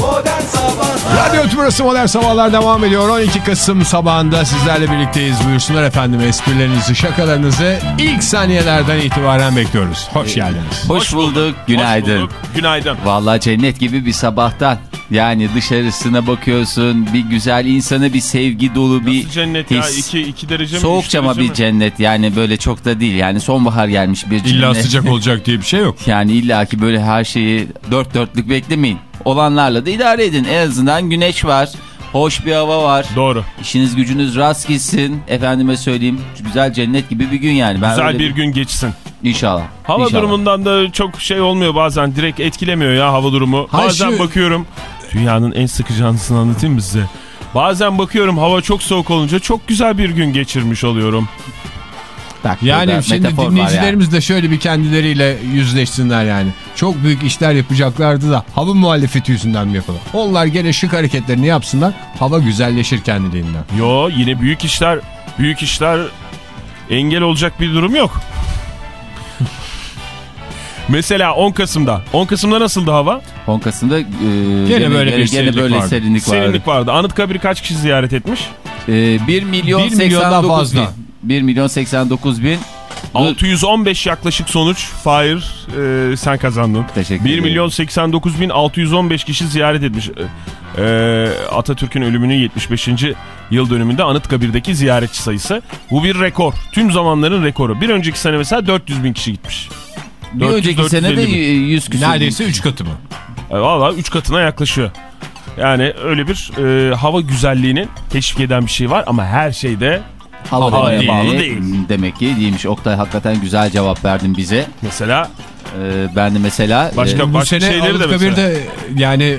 Modern Sabahlar Radyo Tümrüt'ü Modern Sabahlar devam ediyor. 12 Kasım sabahında sizlerle birlikteyiz. Buyursunlar efendim esprilerinizi, şakalarınızı ilk saniyelerden itibaren bekliyoruz. Hoş geldiniz. Hoş bulduk, günaydın. Hoş bulduk, Günaydın. Vallahi cennet gibi bir sabahtan. Yani dışarısına bakıyorsun, bir güzel insana bir sevgi dolu bir Nasıl cennet ya? his. 2 2 derece mi? Soğukça üç ama derece bir mi? cennet yani böyle çok da değil. Yani sonbahar gelmiş bir cennet. İlla sıcak olacak diye bir şey yok. Yani illaki böyle her şeyi dört dörtlük beklemeyin. Olanlarla da idare edin. En azından güneş var. Hoş bir hava var. Doğru. İşiniz gücünüz rast gitsin. Efendime söyleyeyim. Güzel cennet gibi bir gün yani. Ben Güzel bir gün geçsin. İnşallah. Hava İnşallah. durumundan da çok şey olmuyor bazen. Direkt etkilemiyor ya hava durumu. Ha, Bazen şu- bakıyorum. Dünyanın en sıkıcı anısını anlatayım mı size? Bazen bakıyorum hava çok soğuk olunca çok güzel bir gün geçirmiş oluyorum. Bak, Yani şimdi metafor var dinleyicilerimiz de şöyle bir kendileriyle yüzleşsinler yani. Çok büyük işler yapacaklardı da hava muhalefeti yüzünden mi yapalım? Onlar gene şık hareketlerini yapsınlar. Hava güzelleşir kendiliğinden. Yo yine büyük işler büyük işler engel olacak bir durum yok. Mesela 10 Kasım'da. 10 Kasım'da nasıldı hava? 10 Kasım'da e, Gene böyle bir gene serinlik böyle vardı. serinlik vardı. Serinlik vardı. Anıtkabir'i kaç kişi ziyaret etmiş? E, 1 milyon Bir milyondan 89 fazla. bin. 1 milyon 89 bin. Bu- 615 yaklaşık sonuç. Fahir e, sen kazandın. Teşekkür 1 ederim. milyon 89 bin 615 kişi ziyaret etmiş. E, e, Atatürk'ün ölümünün 75. yıl dönümünde Anıtkabir'deki ziyaretçi sayısı. Bu bir rekor. Tüm zamanların rekoru. Bir önceki sene mesela 400 bin kişi gitmiş. Bir 400, önceki sene de 450 bin. 100 küsur. Neredeyse 3 katı mı? E, Valla 3 katına yaklaşıyor. Yani öyle bir e, hava güzelliğini teşvik eden bir şey var ama her şeyde Hava Havaya bağlı değil. Demek ki değilmiş. Oktay hakikaten güzel cevap verdin bize. mesela E, ben de mesela... Başka- e, Bu Başka sene şeyleri de Anıtkabir'de yani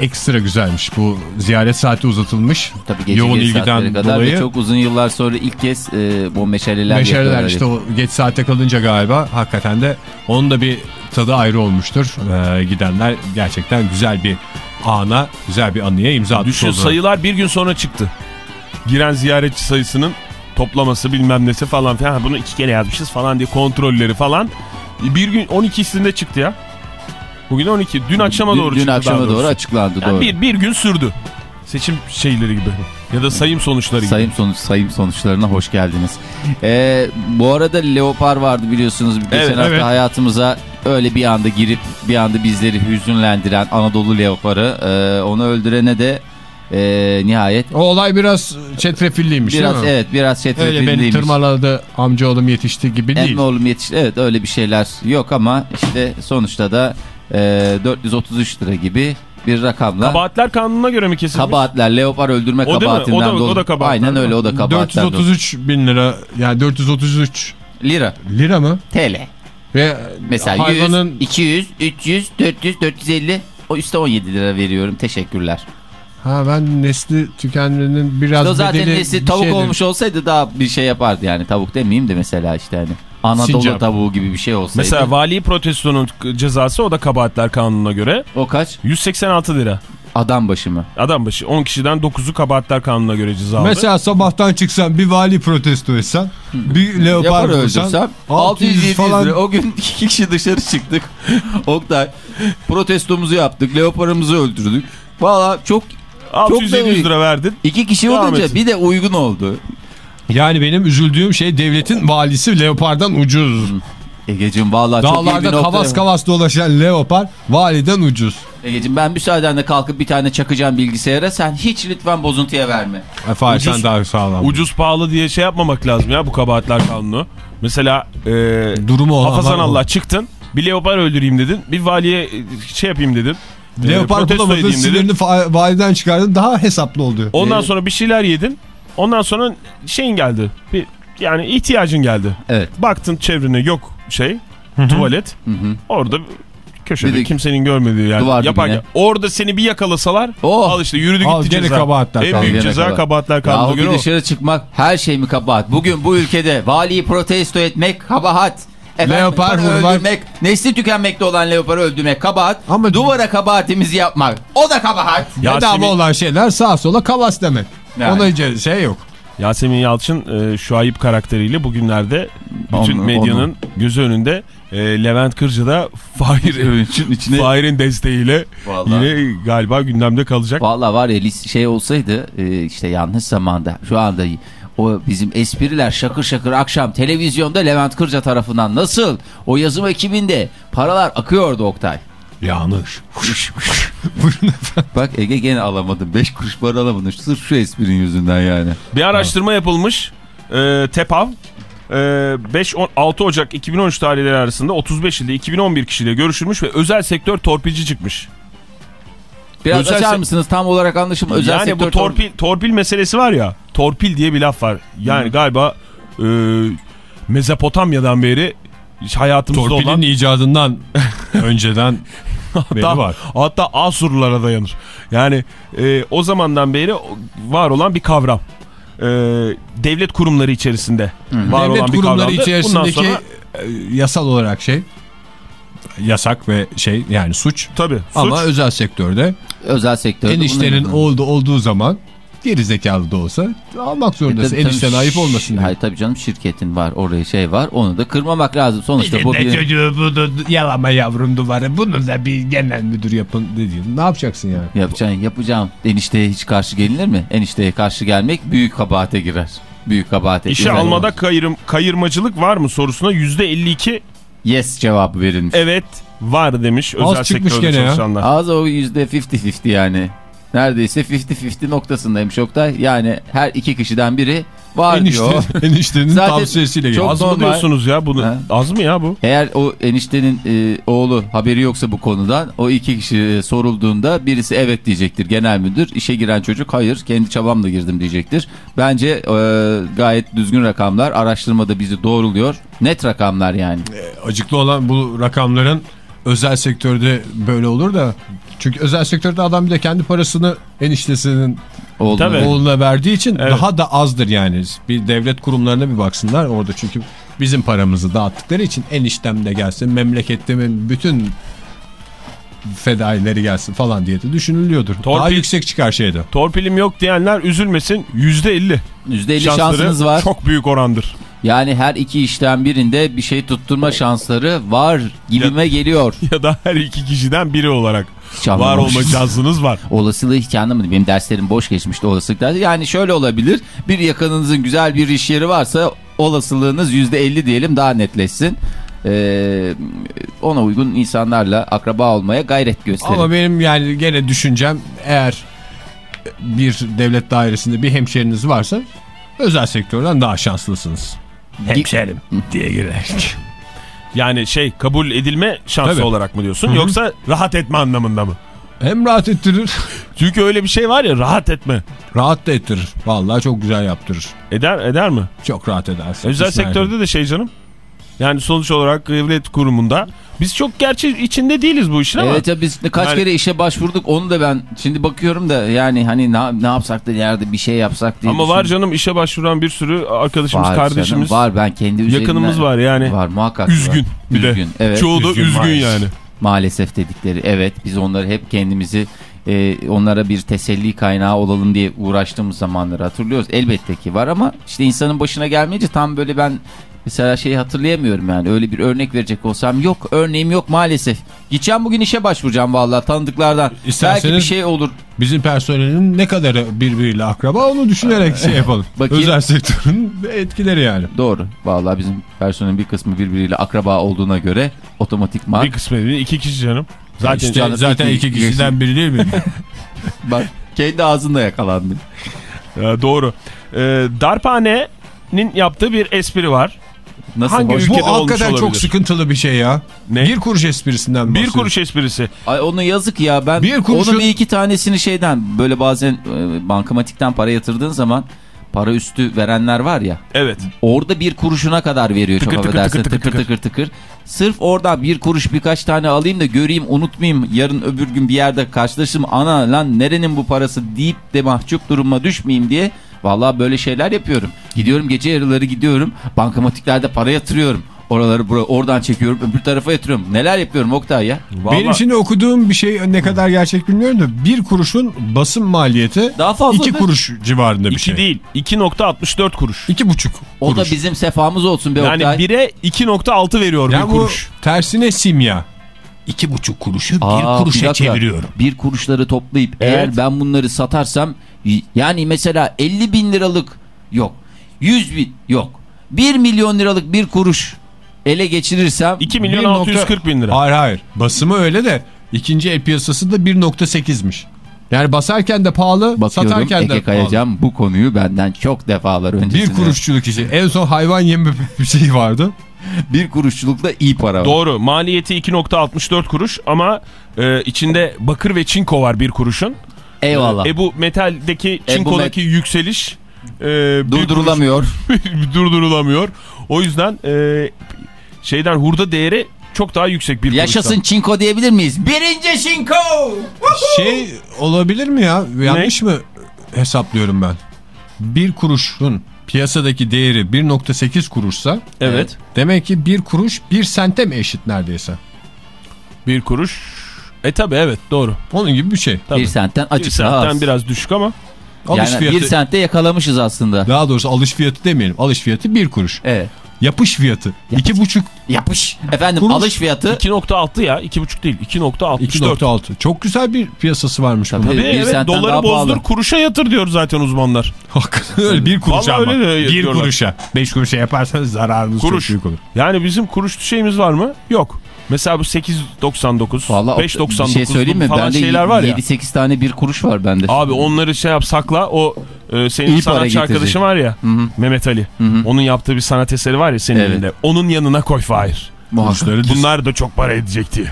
ekstra güzelmiş. Bu ziyaret saati uzatılmış. Tabii gece Yoğun geç saatlere ilgiden kadar dolayı. ve çok uzun yıllar sonra ilk kez e, bu meşaleler Meşaleler işte o geç saate kalınca galiba hakikaten de onun da bir tadı ayrı olmuştur. Ee, gidenler gerçekten güzel bir ana, güzel bir anıya imza atmış düşün sayılar bir gün sonra çıktı. Giren ziyaretçi sayısının toplaması bilmem nesi falan filan. Bunu iki kere yazmışız falan diye kontrolleri falan. Bir gün 12'sinde çıktı ya. Bugün 12. Dün akşama Dün- doğru dün çıktı. daha akşama doğru açıklandı Yani doğru. bir, bir gün sürdü. Seçim şeyleri gibi. Ya da sayım sonuçları gibi. Sayım sonuç sayım sonuçlarına hoş geldiniz. Ee, bu arada leopar vardı biliyorsunuz. Geçen Evet, hafta evet. hayatımıza öyle bir anda girip bir anda bizleri hüzünlendiren Anadolu leoparı. Ee, onu öldürene de e, nihayet O olay biraz çetrefilliymiş biraz değil mi? evet biraz Öyle beni çetrefilliymiş. tırmaladı amcaoğlum yetişti gibi değil. Emmi oğlum yetiş. Evet öyle bir şeyler yok ama işte sonuçta da e, 433 lira gibi bir rakamla. Kabahatler kanununa göre mi kesilmiş? Kabahatler, leopar öldürme O değil kabahatinden O da- o dolu. da kabahatler Aynen değil öyle o da kabahatler dolu. 433 bin lira yani 433 Lira. lira mı? TL. Ve Mesela hayvanın 100, 200, 300, 400, 450 o üstte 17 lira veriyorum. Teşekkürler. Ha ben nesli tükenmenin biraz o zaten bedeli bir tavuk şeydir. olmuş olsaydı daha bir şey yapardı yani. Tavuk demeyeyim de mesela işte hani. Anadolu Sincap. tavuğu gibi bir şey olsaydı. Mesela vali protestonun cezası o da kabahatler kanununa göre o kaç? 186 lira. Adam başı mı? Adam başı 10 kişiden 9'u kabahatler kanununa göre ceza aldı. Mesela sabahtan çıksan bir vali protesto etsen bir leopar öldürsem 600 600 falan lira. O gün iki kişi dışarı çıktık. Oktay protestomuzu yaptık. Leoparımızı öldürdük. Valla çok 600-700 lira verdin. iki kişi Devam olunca etsin. bir de uygun oldu. Yani benim üzüldüğüm şey devletin valisi leopardan ucuz. Egeciğim valla çok iyi bir Dağlarda nokta. kavas kavas dolaşan leopar validen ucuz. Egeciğim ben müsaadenle kalkıp bir tane çakacağım bilgisayara. Sen hiç lütfen bozuntuya verme. Efendim Ucuz- sen daha sağlam. Ucuz pahalı diye şey yapmamak lazım ya bu kabahatler kanunu. Mesela e, Durumu olan hafazan Allah çıktın bir leopar öldüreyim dedin. Bir valiye e, şey yapayım dedin. E, Leopar bulamadın sinirini validen çıkardın daha hesaplı oluyor. Ondan Ee, sonra bir şeyler yedin. Ondan sonra şeyin geldi. Bir, yani ihtiyacın geldi. Evet. Baktın çevrene yok şey tuvalet. Hı hı. Orada köşede Bir de- kimsenin görmediği yani. Duvar Yaparken dibine. orada seni bir yakalasalar Oh. al işte yürüdü Al, gitti gene ceza. kabahatler en büyük ceza kabahat. kabahatler kanununa Yahu göre bir o. dışarı çıkmak her şey mi kabahat? Bugün bu ülkede valiyi protesto etmek kabahat. Efendim, Leopar vurmak- öldürmek, nesli tükenmekte olan leoparı öldürmek kabahat. Ama- duvara kabahatimizi yapmak o da kabahat. Bedava olan şeyler sağa sola kavas demek. Yani. Ona hiç şey yok. Yasemin Yalçın e, Şuayip karakteriyle bugünlerde bütün Onu- medyanın gözü önünde e, Levent Kırcı da Fahir, Övünç'ün içine Fahir'in desteğiyle Vallahi. yine galiba gündemde kalacak. Valla var ya şey olsaydı e, işte yanlış zamanda şu anda o bizim espriler şakır şakır akşam televizyonda Levent Kırca tarafından nasıl o yazım ekibinde paralar akıyordu Oktay. Yanlış. Bak Ege gene alamadı 5 kuruş para alamadı sırf şu esprinin yüzünden yani. Bir araştırma yapılmış. E, TEPAV e, 5-6 Ocak 2013 tarihleri arasında 35 ilde 2011 kişiyle görüşülmüş ve özel sektör torpilci çıkmış. Biraz Özel açar mısınız tam olarak anlaşım özel yani sektör bu torpil, torpil meselesi var ya torpil diye bir laf var. Yani galiba e, Mezopotamya'dan beri hayatımızda Torpilin olan icadından önceden hatta, var. hatta Asurlulara dayanır. Yani e, o zamandan beri var olan bir kavram. E, devlet kurumları içerisinde var olan Devlet bir kurumları kavramdı. içerisindeki Bundan sonra e, yasal olarak şey yasak ve şey yani suç. tabii Ama suç. özel sektörde özel sektör. eniştenin oldu olduğu zaman geri zekalı da olsa almak zorundasın. Enişten ayıp olmasın diye. Hayır tabii canım şirketin var oraya şey var onu da kırmamak lazım sonuçta bu Ne bir... çocuğu bunu yalama yavrum duvarı bunu da bir genel müdür yapın dediğin. Ne yapacaksın yani? Yapacaksın yapacağım. Enişteye hiç karşı gelinir mi? Enişteye karşı gelmek büyük kabahate girer. Büyük kabahate. İşe almada kayırım, kayırmacılık var mı sorusuna %52 Yes cevabı verilmiş. evet var demiş Az özel çıkmış sektörde gene ya. çalışanlar. Az o yüzde 50-50 yani. Neredeyse 50-50 noktasındaymış Oktay. Yani her iki kişiden biri var diyor. Enişte, eniştenin Zaten tavsiyesiyle geliyor. Az mı normal. diyorsunuz ya bunu? Ha. Az mı ya bu? Eğer o eniştenin e, oğlu haberi yoksa bu konudan o iki kişi e, sorulduğunda birisi evet diyecektir genel müdür. İşe giren çocuk hayır kendi çabamla girdim diyecektir. Bence e, gayet düzgün rakamlar araştırmada bizi doğruluyor. Net rakamlar yani. Acıklı olan bu rakamların özel sektörde böyle olur da çünkü özel sektörde adam bir de kendi parasını eniştesinin Tabii. oğluna verdiği için Evet. daha da azdır yani. Bir devlet kurumlarına bir baksınlar orada çünkü bizim paramızı dağıttıkları için eniştem de gelsin memleketimin bütün fedaileri gelsin falan diye de düşünülüyordur. Daha Torpil- yüksek çıkar şeyde. Torpilim yok diyenler üzülmesin %50 %50 şansları şansınız var. çok büyük orandır. Yani her iki işten birinde bir şey tutturma şansları var gibime geliyor. Ya da her iki kişiden biri olarak Hiç var olma şansınız var. Olasılığı hiç anlamadım. Benim derslerim boş geçmişti olasılık dersi. Yani şöyle olabilir. Bir yakınınızın güzel bir iş yeri varsa olasılığınız %50 diyelim daha netleşsin. Ee, ona uygun insanlarla akraba olmaya gayret gösterin. Ama benim yani gene düşüncem eğer bir devlet dairesinde bir hemşeriniz varsa özel sektörden daha şanslısınız. Hemşerim diye girerek. Yani şey kabul edilme şansı Tabii. olarak mı diyorsun yoksa rahat etme anlamında mı? Hem rahat ettirir, Çünkü öyle bir şey var ya rahat etme. rahat da ettirir. Vallahi çok güzel yaptırır. Eder eder mi? Çok rahat edersin. Özel sektörde de şey canım. Yani sonuç olarak devlet kurumunda biz çok gerçi içinde değiliz bu işin ama. Evet ya biz kaç Yani- kere işe başvurduk onu da ben şimdi bakıyorum da yani hani ne, ne yapsak da yerde bir şey yapsak diye Ama var düşünüyorum. canım işe başvuran bir sürü arkadaşımız, Var kardeşimiz. canım, var ben kendi üzerimden. Yakınımız var yani. Var muhakkak. Üzgün var. bir de. Üzgün, evet. Çoğu da Üzgün üzgün, maalesef. yani. Maalesef dedikleri evet biz onları hep kendimizi e, onlara bir teselli kaynağı olalım diye uğraştığımız zamanları hatırlıyoruz. Elbette ki var ama işte insanın başına gelmeyince tam böyle ben mesela şeyi hatırlayamıyorum yani öyle bir örnek verecek olsam yok örneğim yok maalesef. Gideceğim bugün işe başvuracağım vallahi tanıdıklardan. Belki İsterseniz- bir şey olur. Bizim personelin ne kadarı birbiriyle akraba onu düşünerek şey yapalım. Bakayım. Özel sektörün etkileri yani. Doğru. Vallahi bizim personelin bir kısmı birbiriyle akraba olduğuna göre otomatikman Bir kısmı değil iki kişi canım. Zaten İşte canım, zaten iki- iki kişiden biri değil mi? bak kendi ağzında yakalandı. Ee, doğru. Ee, Darphane'nin yaptığı bir espri var. Nasıl Hangi Bu Ülkede olmuş hakikaten çok olabilir. sıkıntılı bir şey ya. Ne? Bir kuruş esprisinden Bir kuruş esprisi. Ay onu yazık ya ben Bir kuruşun- onu bir iki tanesini şeyden böyle bazen e, bankamatikten para yatırdığın zaman para üstü verenler var ya Evet. orada bir kuruşuna kadar veriyor Tıkır çok tıkır affedersin tıkır tıkır tıkır tıkır tıkır. Sırf orada bir kuruş birkaç tane alayım da göreyim unutmayayım yarın öbür gün bir yerde karşılaşırım ana lan nerenin bu parası deyip de mahcup duruma düşmeyeyim diye Vallahi böyle şeyler yapıyorum. Gidiyorum gece yarıları gidiyorum. Bankamatiklerde para yatırıyorum. Oraları bura, oradan çekiyorum öbür tarafa yatırıyorum. Neler yapıyorum Oktay ya? Vallahi- Benim şimdi okuduğum bir şey ne kadar gerçek bilmiyorum da bir kuruşun basım maliyeti Daha fazla iki kuruş civarında bir İki şey. değil 2.64 kuruş. İki buçuk O da bizim sefamız olsun be Yani Oktay. 1'e 2.6 veriyor Yani bir bu kuruş. tersine simya. İki buçuk kuruşu Aa, bir bir kuruşa dakika. çeviriyorum. Bir kuruşları toplayıp Evet. eğer ben bunları satarsam yani mesela 50 bin liralık yok. 100 bin yok. 1 milyon liralık bir kuruş ele geçirirsem 2 milyon Bir 640 bin lira. Hayır hayır. Basımı öyle de ikinci el piyasası da 1.8'miş. Yani basarken de pahalı, bakıyorum satarken de Ege pahalı. Kayacan bu konuyu benden çok defalar öncesinde. Bir kuruşçuluk işi. En son hayvan yemi bir şey vardı. Bir kuruşçulukta iyi para var. Doğru maliyeti 2.64 kuruş ama e, içinde bakır ve çinko var bir kuruşun. Eyvallah. E bu metaldeki E çinkodaki yükseliş e, Durdurulamıyor. durdurulamıyor. O yüzden e, şeyden hurda değeri çok daha yüksek bir Yaşasın kuruştan. çinko diyebilir miyiz? Birinci çinko. Şey olabilir mi ya? Yanlış mı hesaplıyorum ben? Bir kuruşun piyasadaki değeri 1.8 kuruşsa Evet. demek ki bir kuruş bir sente mi eşit neredeyse? Bir kuruş. E tabi evet doğru. Onun gibi bir şey. Tabii. Bir sentten Bir açık sentten az. biraz düşük ama. Alış Yani fiyatı, bir sentte yakalamışız aslında. daha doğrusu alış fiyatı demeyelim. Alış fiyatı bir kuruş. Evet. Yapış fiyatı iki buçuk, Yapış. Efendim Kuruş. alış fiyatı 2.6 ya 2.5 değil 2.64. 2.6. Çok güzel bir piyasası varmış. Tabii. Tabii Bir evet doları bozdur pahalı. kuruşa yatır diyor zaten uzmanlar. Hakikaten öyle bir kuruşa Vallahi ama. öyle bir kuruşa. Beş kuruşa yaparsanız zararınız Kuruş. çok büyük olur. Yani bizim kuruş şeyimiz var mı? Yok. Mesela bu 8.99, Vallahi 5.99 bir şey söyleyeyim mi? falan Bende şeyler var ya. 7-8 tane bir kuruş var bende. Abi onları şey yap sakla o e, senin İyi para sanatçı getirecek. arkadaşın var ya Hı hı. Mehmet Ali. Hı hı. Onun yaptığı bir sanat eseri var ya senin Evet. elinde. Onun yanına koy Fahir. Muhakkak. Bunlar da çok para edecek diye.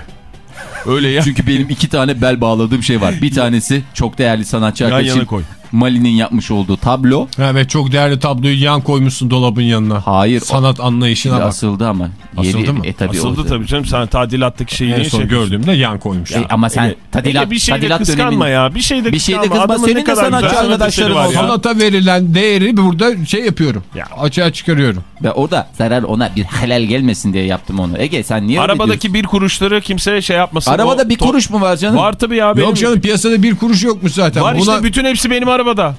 Öyle ya. Çünkü benim iki tane bel bağladığım şey var. Bir tanesi çok değerli sanatçı Yan arkadaşım yana koy. Mali'nin yapmış olduğu tablo. Evet çok değerli tabloyu yan koymuşsun dolabın yanına. Hayır. Sanat anlayışına o, bak. asıldı ama. Asıldı Yeri- mı? E, tabii Asıldı oldu. tabii canım sen tadilattaki şeyi En son şey gördüğümde yan koymuş. E, ama sen Ege, tadilat, Ege bir şeyde tadilat kıskanma dönemin... ya. Bir şeyde Bir şeyde kıskanma. kızma. Adamın Senin de sanatçı arkadaşların var. Sanata verilen değeri burada şey yapıyorum. Ya. Açığa çıkarıyorum. Ve orada zarar ona bir helal gelmesin diye yaptım onu. Ege sen niye Arabadaki bir kuruşları kimse şey yapmasın. Arabada O bir kuruş mu var canım? Var tabii ya. Yok canım piyasada bir kuruş yokmuş zaten. Var Buna işte bütün hepsi benim arabada.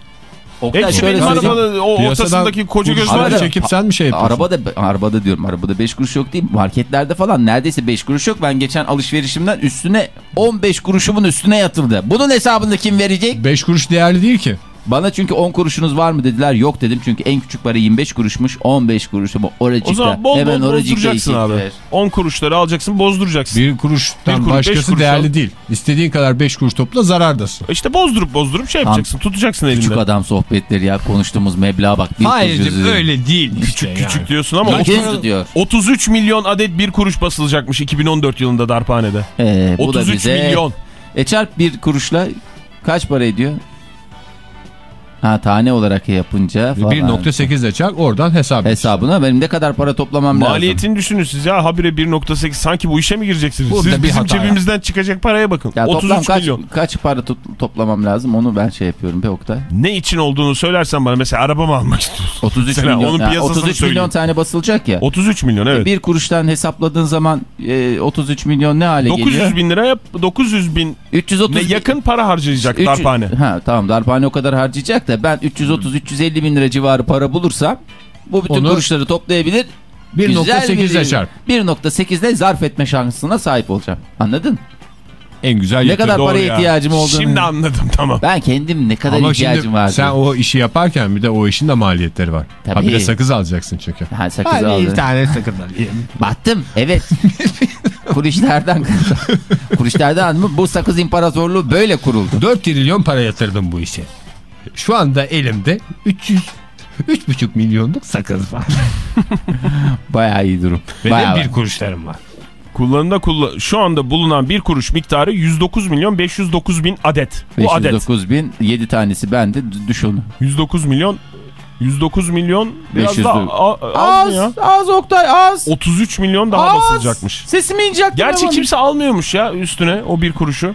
Oktay Hepsi şöyle benim arabada. O ortasındaki koca göz kuruşları var ya. çekip sen mi şey yapıyorsun? Arabada arabada diyorum arabada 5 kuruş yok değil marketlerde falan neredeyse 5 kuruş yok ben geçen alışverişimden üstüne 15 kuruşumun üstüne yatıldı bunun hesabını kim verecek 5 kuruş değerli değil ki. Bana çünkü 10 kuruşunuz var mı dediler yok dedim çünkü en küçük para 25 kuruşmuş 15 kuruşumu oracıkta O zaman bol hemen bol oracıkta bozduracaksın abi. ver. 10 kuruşları alacaksın bozduracaksın. Bir kuruştan Bir kuruş, başkası kuruş değerli al. değil. İstediğin kadar 5 kuruş topla zarardasın. İşte bozdurup bozdurup şey yapacaksın. Tutacaksın elinde. küçük adam sohbetleri ya konuştuğumuz meblağa bak kuruş yüzü. öyle değil. Küçük küçük diyorsun ama diyor. 33 milyon adet bir kuruş basılacakmış 2014 yılında darphanede. Ee, bu da 33 bize milyon. E çarp bir kuruşla kaç para ediyor? Ha tane olarak yapınca falan. 1.8 ile çarp oradan hesap et. Hesabına benim ne kadar para toplamam lazım? Maliyetini düşünün siz ya habire 1.8 sanki bu işe mi gireceksiniz? Burada siz bir bizim cebimizden çıkacak paraya bakın. Ya 33 toplam kaç, milyon. kaç para to- toplamam lazım onu ben şey yapıyorum be Oktay. Ne için olduğunu söylersen bana mesela araba mı almak istiyorsun? 33 Mesela milyon. onun ya, piyasasını 33 söyleyeyim. milyon tane basılacak ya. 33 milyon evet. Bir kuruştan hesapladığın zaman e, 33 milyon ne hale 900 geliyor? bin liraya 900 bin 330 ne yakın para harcayacak 300 darphane. Ha tamam darphane o kadar harcayacak da ben 330-350 bin lira civarı para bulursam bu bütün Onu kuruşları toplayabilir. 1.8 ile Güzel bir- çarp. 1.8'de zarf etme şansına sahip olacağım. Anladın? En güzel Ne kadar paraya ya. ihtiyacım olduğunu. Şimdi anladım tamam. Ben kendim ne kadar Ama ihtiyacım şimdi vardı. sen o işi yaparken bir de o işin de maliyetleri var. Tabii. Ha bir de sakız alacaksın çünkü. Ha, sakız Hadi aldım. bir tane sakız alayım. Battım evet. Kuruşlardan Kuruşlardan mı? Bu sakız imparatorluğu böyle kuruldu. 4 trilyon para yatırdım bu işe. Şu anda elimde 300 3,5 milyonluk sakız var. Bayağı iyi durum. Ve Bayağı de bir kuruşlarım var. Kullanımda kullan şu anda bulunan bir kuruş miktarı 109 milyon 509 bin adet. Bu adet. 509 bin 7 tanesi bende düş onu. 109 milyon 109 milyon biraz 500 da dur. a- a- az mı ya? az Oktay az. 33 milyon daha Az. basılacakmış. Sesimi inceltme. Gerçi kimse almıyormuş ya üstüne o bir kuruşu.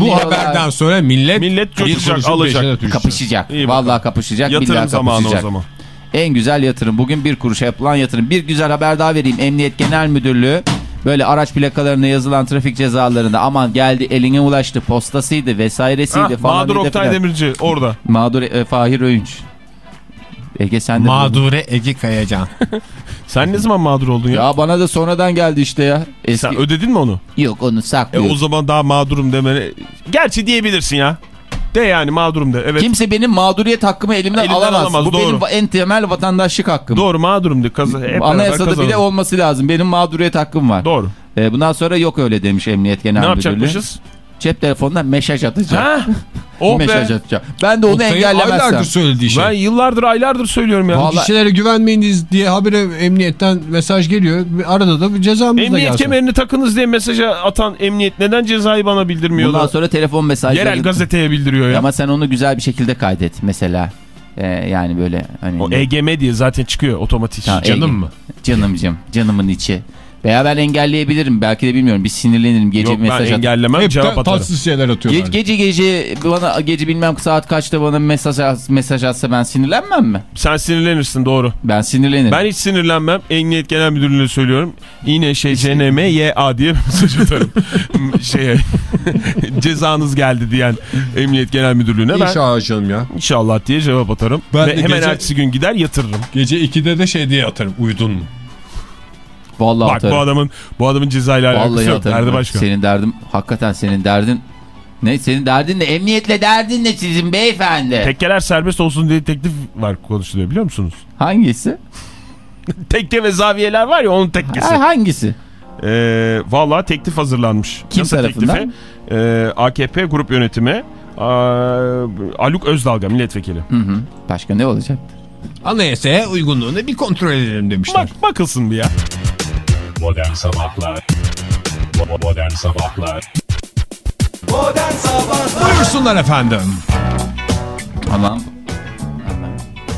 Bu haberden sonra millet, Millet bir coşacak, alacak. kapışacak. İyi bakalım. Vallahi kapışacak. Yatırım zamanı kapışacak. o zaman. En güzel yatırım. Bugün bir kuruşa yapılan yatırım. Bir güzel haber daha vereyim. Emniyet Genel Müdürlüğü böyle araç plakalarına yazılan trafik cezalarında aman geldi eline ulaştı postasıydı vesairesiydi Ha, falan. mağdur Oktay filan. Demirci orada. Mağdur e, Fahir Öğünç. Ege sen de Mağdure Ege Kayacan. Sen ne zaman mağdur oldun ya? Ya bana da sonradan geldi işte ya. Eski... Sen ödedin mi onu? Yok onu E saklıyor. o zaman daha mağdurum demene. Gerçi diyebilirsin ya. De yani mağdurum de. Evet. Kimse benim mağduriyet hakkımı elimden, Elimden alamaz. alamaz, Bu doğru. benim en temel vatandaşlık hakkım. Doğru mağdurum de. Beraber Anayasada kazanalım. bile olması lazım. Benim mağduriyet hakkım var. Doğru. Ee, bundan sonra yok öyle demiş Emniyet Genel Ne Müdürlüğü. yapacakmışız? Cep telefonundan mesaj atacağım. Ha? Oh mesaj be. atacağım. Ben de onu Oktay'ın engellemezsem. aylardır söylediği şey. Ben yıllardır aylardır söylüyorum ya. Vallahi- Kişilere güvenmeyiniz diye habire emniyetten mesaj geliyor. Arada da bir cezamız da Emniyet gelsin. kemerini takınız diye mesaja atan emniyet neden cezayı bana bildirmiyor Bundan da? sonra telefon mesajları. Yerel gazeteye bildiriyor ya. Ama sen onu güzel bir şekilde kaydet mesela. Ee, yani böyle hani. O EGM diye zaten çıkıyor otomatik. Ha, Canım Ege. mı? Canımcım. Canımın içi. Veya ben engelleyebilirim. Belki de bilmiyorum. Bir sinirlenirim. Gece Yok bir mesaj ben at. engellemem Hep cevap atarım. tatsız şeyler atıyorlar. Ge- gece gece bana gece bilmem saat kaçta bana mesaj at- mesaj atsa ben sinirlenmem mi? Sen sinirlenirsin doğru. Ben sinirlenirim. Ben hiç sinirlenmem. Emniyet Genel Müdürlüğü'ne söylüyorum. Yine şey CNMYA diye mesaj atarım. şeye cezanız geldi diyen Emniyet Genel Müdürlüğü'ne ben İnşallah canım ya. inşallah diye cevap atarım. Ben Ve de hemen gece- ertesi gün gider yatırırım. Gece 2'de de şey diye atarım. Uyudun mu? Vallahi Bak atarım. bu adamın bu adamın cezayla alakası Vallahi yok. atarım. Derdi ben. başka. Senin derdin hakikaten senin derdin ne? Senin derdin ne? Emniyetle derdin ne sizin beyefendi? Tekkeler serbest olsun diye teklif var konuşuluyor biliyor musunuz? Hangisi? Tekke ve zaviyeler var ya onun tekkesi. Ha, hangisi? Ee, Valla teklif hazırlanmış. Kim Yasa tarafından? teklifi, ee, AKP grup yönetimi aa, Haluk Özdalga milletvekili. Hı hı. Başka ne olacak? Anayasaya uygunluğunu bir kontrol edelim demişler. Bak bakılsın bir ya. Modern Sabahlar Modern Sabahlar Modern Sabahlar Buyursunlar efendim. Aman.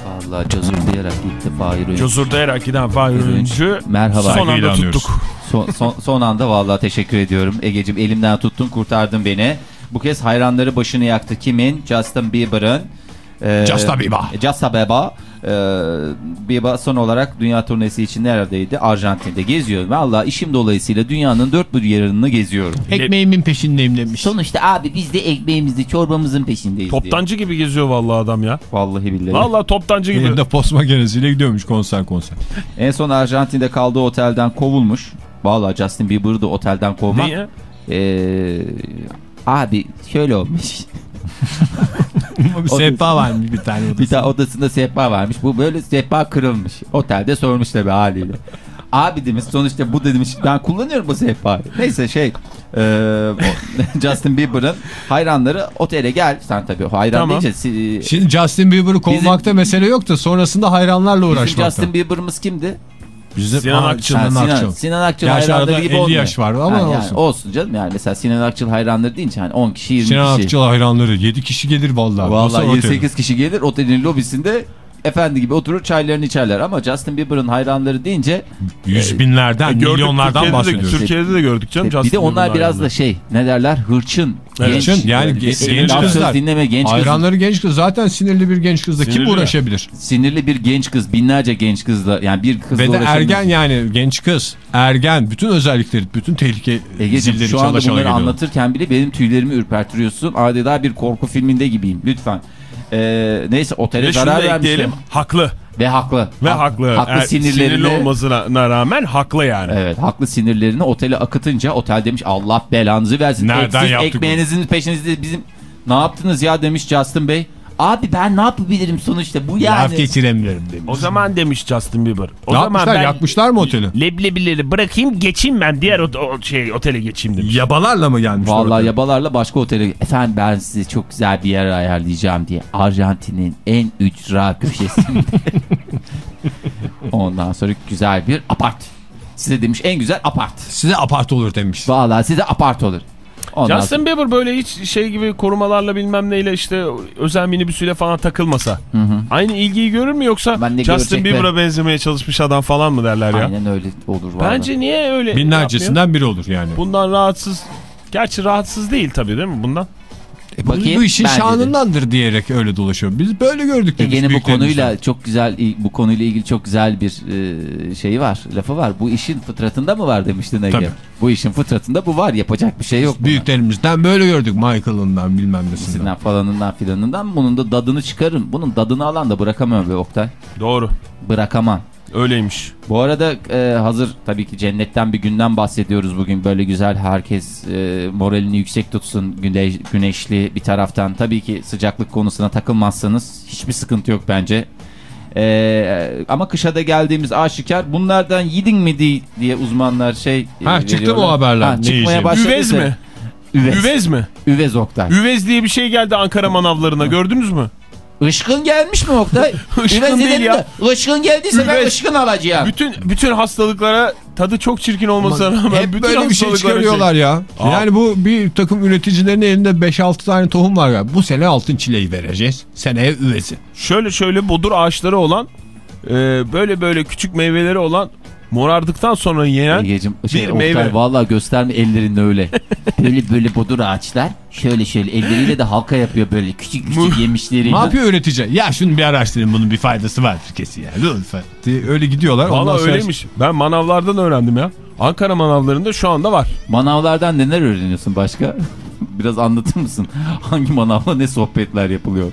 Vallahi cazırlayarak gitti Fahir Öğünç. Cozurdayarak giden Fahir. Öğüncü Merhaba. son anda tuttuk. Son, son, son anda vallahi teşekkür ediyorum. Egeciğim elimden tuttun kurtardın beni. Bu kez hayranları başını yaktı. Kimin? Justin Bieber'ın. Ee, Justin Bieber. Justin Bieber. Ee, Bieber son olarak dünya turnesi için neredeydi? Arjantin'de geziyorum. Valla işim dolayısıyla dünyanın dört bir yerini geziyorum. Ekmeğimin peşindeyim demiş. Sonuçta abi biz de ekmeğimizi çorbamızın peşindeyiz diye. Toptancı gibi geziyor vallahi adam ya. Vallahi billahi. Vallahi toptancı gibi. Elinde post makinesiyle gidiyormuş konser konser. En son Arjantin'de kaldığı otelden kovulmuş. Vallahi Justin Bieber'ı da otelden kovmak. Niye? Ee, abi şöyle olmuş. bir sehpa varmış bir tane Bir odası. tane odasında sehpa varmış. Bu böyle sehpa kırılmış. Otelde sormuş tabii haliyle. Abi demiş sonuçta bu demiş ben kullanıyorum bu sehpayı. Neyse şey e, Justin Bieber'ın hayranları otele gel. Sen tabii hayran Tamam. deyince si- Şimdi Justin Bieber'ı kovmakta mesele yok da sonrasında hayranlarla bizim uğraşmakta. Justin Bieber'ımız kimdi? Bizim Sinan Akçıl. Ha, Sinan Sinan, Akçıl. Sinan Akçıl Gerçi hayranları gibi 50 olmuyor. yaş var ama yani olsun. olsun canım yani mesela Sinan Akçıl hayranları deyince hani 10 kişi 20 Sinan kişi. Akçıl hayranları 7 kişi gelir vallahi. Vallahi Basar otele. 7-8 kişi gelir otelin lobisinde efendi gibi oturur çaylarını içerler ama Justin Bieber'ın hayranları deyince Yüz binlerden, E, gördük, milyonlardan Türkiye'de de- bahsediyoruz. Türkiye'de de gördük canım. bir de Justin onlar Bieber'ın biraz da şey ne derler hırçın. Evet. Hırçın, yani Böyle genç- genç kızlar. dinleme genç kız. Hayranları genç kız. Zaten sinirli bir genç kızla kim Sinirli mi? uğraşabilir? Sinirli bir genç kız binlerce genç kızla yani bir kızla Ve de ergen yani genç kız. Ergen. Bütün özellikleri, bütün tehlike Egeciğim zilleri şu anda bunları geliyor. anlatırken bile benim tüylerimi ürpertiriyorsun. Adeta bir korku filminde gibiyim lütfen. Ee, neyse otele Ve zarar vermişler. Haklı. Ve haklı. Ve Hak- haklı. Haklı Er- sinirlerini. Sinirli olmasına rağmen haklı yani. Evet haklı sinirlerini otele akıtınca otel demiş Allah belanızı versin. Nereden Siz yaptık ekmeğinizin peşinizde bizim ne yaptınız ya demiş Justin Bey. Abi ben ne yapabilirim sonuçta bu yani. Laf geçiremiyorum demiş. O zaman demiş Justin Bieber. O Ne zaman yapmışlar? ben Yakmışlar mı oteli? leblebileri bırakayım geçeyim ben diğer o, o şey otele geçeyim demiş. Yabalarla mı gelmişler? Vallahi otele? yabalarla başka otele efendim ben size çok güzel bir yer ayarlayacağım diye Arjantin'in en ücra köşesinde ondan sonra güzel bir apart size demiş en güzel apart Size apart olur demiş. Vallahi size apart olur ondan Justin Bieber böyle hiç şey gibi korumalarla bilmem neyle işte özel minibüsüyle falan takılmasa. Aynı ilgiyi görür mü yoksa Ben Justin Bieber'a benzemeye çalışmış adam falan mı derler sonra- ya? aynen öyle olur vallahi. Bence niye öyle yapmıyor? Binlercesinden biri olur yani. Bundan rahatsız. Gerçi rahatsız değil tabii değil mi bundan? Bu- Bakayım, bu işin bence de. şanındandır diyerek öyle dolaşıyor. Biz böyle gördük Ege'nin bu konuyla çok güzel bu konuyla ilgili çok güzel bir e, şeyi var. Lafı var. Bu işin fıtratında mı var demiştin Ege. Tabii. Bu işin fıtratında bu var. Yapacak bir şey yok. Büyüklerimizden böyle gördük Michael'ından bilmem nesinden. Sinden falanından filanından bunun da dadını çıkarın. Bunun dadını alan da bırakamıyor be Oktay. Doğru. Bırakamam. Öyleymiş. Bu arada e, hazır tabii ki cennetten bir günden bahsediyoruz bugün. Böyle güzel herkes e, moralini yüksek tutsun. Güneş, güneşli bir taraftan. Tabii ki sıcaklık konusuna takılmazsanız hiçbir sıkıntı yok bence. E, ama kışa da geldiğimiz aşikar. Bunlardan yedin mi di- diye uzmanlar şey e, Ha, çıktı mı o haberler? Ha, çıkmaya başladı. Üvez mi? Üvez. Üvez mi? Üvez Oktay. Üvez diye bir şey geldi Ankara manavlarına gördünüz mü? Işkın gelmiş mi Oktay? Işkın değil ya. de, Işkın geldiyse ben Üvez. ışkın alacağım. Bütün bütün hastalıklara tadı çok çirkin olmasına rağmen Hep bütün böyle bir şey çıkarıyorlar ya. Aa. Yani bu bir takım üreticilerin elinde 5-6 tane tohum var. galiba. Bu sene altın çileği vereceğiz. Seneye üvezi. Şöyle şöyle bodur ağaçları olan e, böyle böyle küçük meyveleri olan morardıktan sonra yenen Egeciğim, şey, bir Oktay, meyve. Vallahi gösterme ellerinde öyle. böyle böyle bodur ağaçlar. Şöyle şöyle elleriyle de halka yapıyor böyle küçük küçük yemişleriyle. Ne yapıyor üretici? Ya şunu bir araştırın bunun bir faydası vardır kesin yani. Lütfen. Diye öyle gidiyorlar. Valla sonra- öyleymiş. Ben manavlardan öğrendim ya. Ankara manavlarında şu anda var. Manavlardan neler öğreniyorsun başka? Biraz anlatır mısın? Hangi manavla ne sohbetler yapılıyor?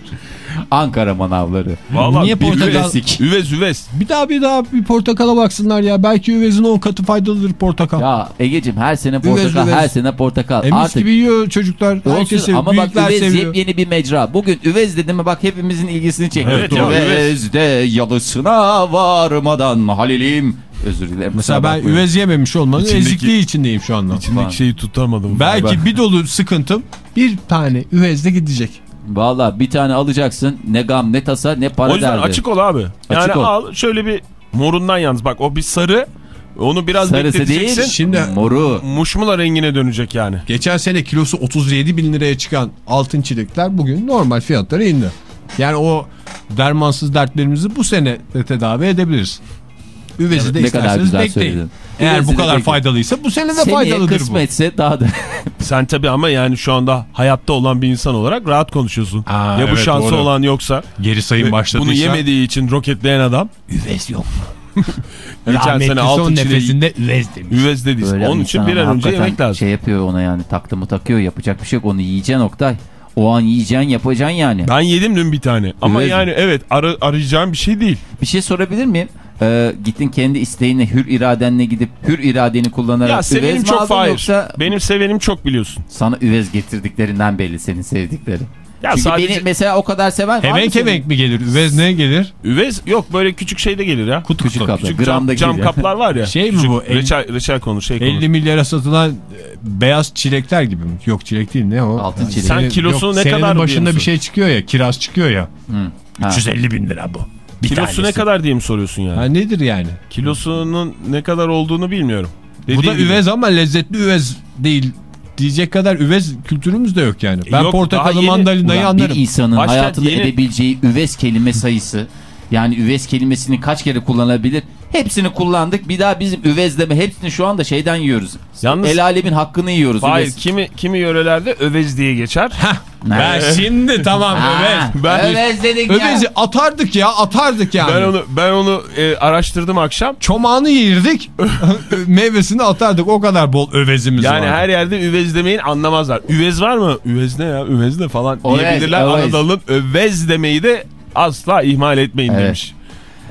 Ankara manavları. Vallahi Niye bir portakal- üvez, üvez üvez. Bir daha bir daha bir portakala baksınlar ya. Belki üvezin 10 katı faydalıdır portakal. Ya Egeciğim her sene portakal, üvez. her sene portakal. E mis Artık gibi yiyor çocuklar. Herkes seviyor. ama bak üvez seviyor. yepyeni bir mecra. Bugün üvez dedim mi bak hepimizin ilgisini çekiyor. Evet ya, Üvezde yalısına varmadan Halilim. Özür dilerim. Mesela ben bakmayın. üvez yememiş olmanın İçindeki- ezikliği içindeyim şu anda. İçindeki şeyi tutamadım. Belki bir dolu sıkıntım bir tane üvezde gidecek. Valla bir tane alacaksın ne gam ne tasa ne para O yüzden derdi. açık ol abi. Yani Açık ol. al şöyle bir morundan yalnız bak o bir sarı onu biraz Sarısı bekleteceksin. değil Şimdi- moru. Muşmula rengine dönecek yani. Geçen sene kilosu 37 bin liraya çıkan altın çilekler bugün normal fiyatlara indi. Yani o dermansız dertlerimizi bu sene de tedavi edebiliriz. Üvezi de Ne kadar güzel bekleyin. söyledin. Eğer Üvezi bu kadar bekleyin. faydalıysa bu sene de Seneye faydalıdır bu. kısmetse daha da. Sen tabii ama yani şu anda hayatta olan bir insan olarak rahat konuşuyorsun. Aa, ya bu evet, şansı doğru. olan yoksa Geri sayım başladıysa. bunu yemediği için roketleyen adam üvez yok. geçen Rahmetli sene çileği nefesinde üvez demiş. üvez dediyse. Böyle Onun için bir an önce yemek lazım. Şey yapıyor ona yani taktımı takıyor yapacak bir şey yok onu yiyeceksin Oktay. O an yiyeceksin yapacaksın yani. Ben yedim dün bir tane. Ama Üvez mi? yani evet ara- arayacağım bir şey değil. Bir şey sorabilir miyim? Ee, gittin kendi isteğinle hür iradenle gidip hür iradeni kullanarak Ya üvez sevenim mi çok aldın faiz. yoksa Benim sevenim çok biliyorsun. sana üvez getirdiklerinden belli senin sevdikleri. Ya Çünkü sadece beni mesela o kadar seven senin? hevenk mi gelir? Üvez ne gelir? üvez yok böyle küçük şeyde gelir ya. Kutu Küçük kaplar. Küçük cam, cam kaplar var ya. Şey mi bu? El- Reçel, reçel konu şey konu. 50 milyara satılan e, beyaz çilekler gibi mi? Yok çilek değil ne o? Altın çilek. Sen kilosunu yok, ne kadar başında diyorsun? bir şey çıkıyor ya kiraz çıkıyor ya. Hı. Ha. 350 bin lira bu. Bir Kilosu ne tanesi. kadar diye mi soruyorsun yani? Ha, nedir yani? Kilosunun ne kadar olduğunu bilmiyorum. bu da Dediğim gibi. üvez ama lezzetli üvez değil diyecek kadar üvez kültürümüz de yok yani. Ben Yok, portakalı mandalinayı Ulan bir anlarım. insanın Başkent hayatında yeni- edebileceği üvez kelime sayısı yani üvez kelimesini kaç kere kullanabilir? Hepsini kullandık. Bir daha bizim üvez deme hepsini şu anda şeyden yiyoruz. Yalnız- El alemin hakkını yiyoruz. Hayır üvez. kimi kimi yörelerde övez diye geçer. Ben şimdi tamam Ha, üvez. Ben- Övez dedik ya. Övezi atardık ya atardık yani. Ben onu ben onu e, araştırdım akşam. Çomağını yiyirdik. meyvesini atardık. O kadar bol övezimiz Yani var. her yerde üvez demeyin anlamazlar. Üvez var mı? Üvez ne ya? Üvez ne falan Övez, diyebilirler. övez. Anadolu'nun övez demeyi de asla ihmal etmeyin Evet. demiş.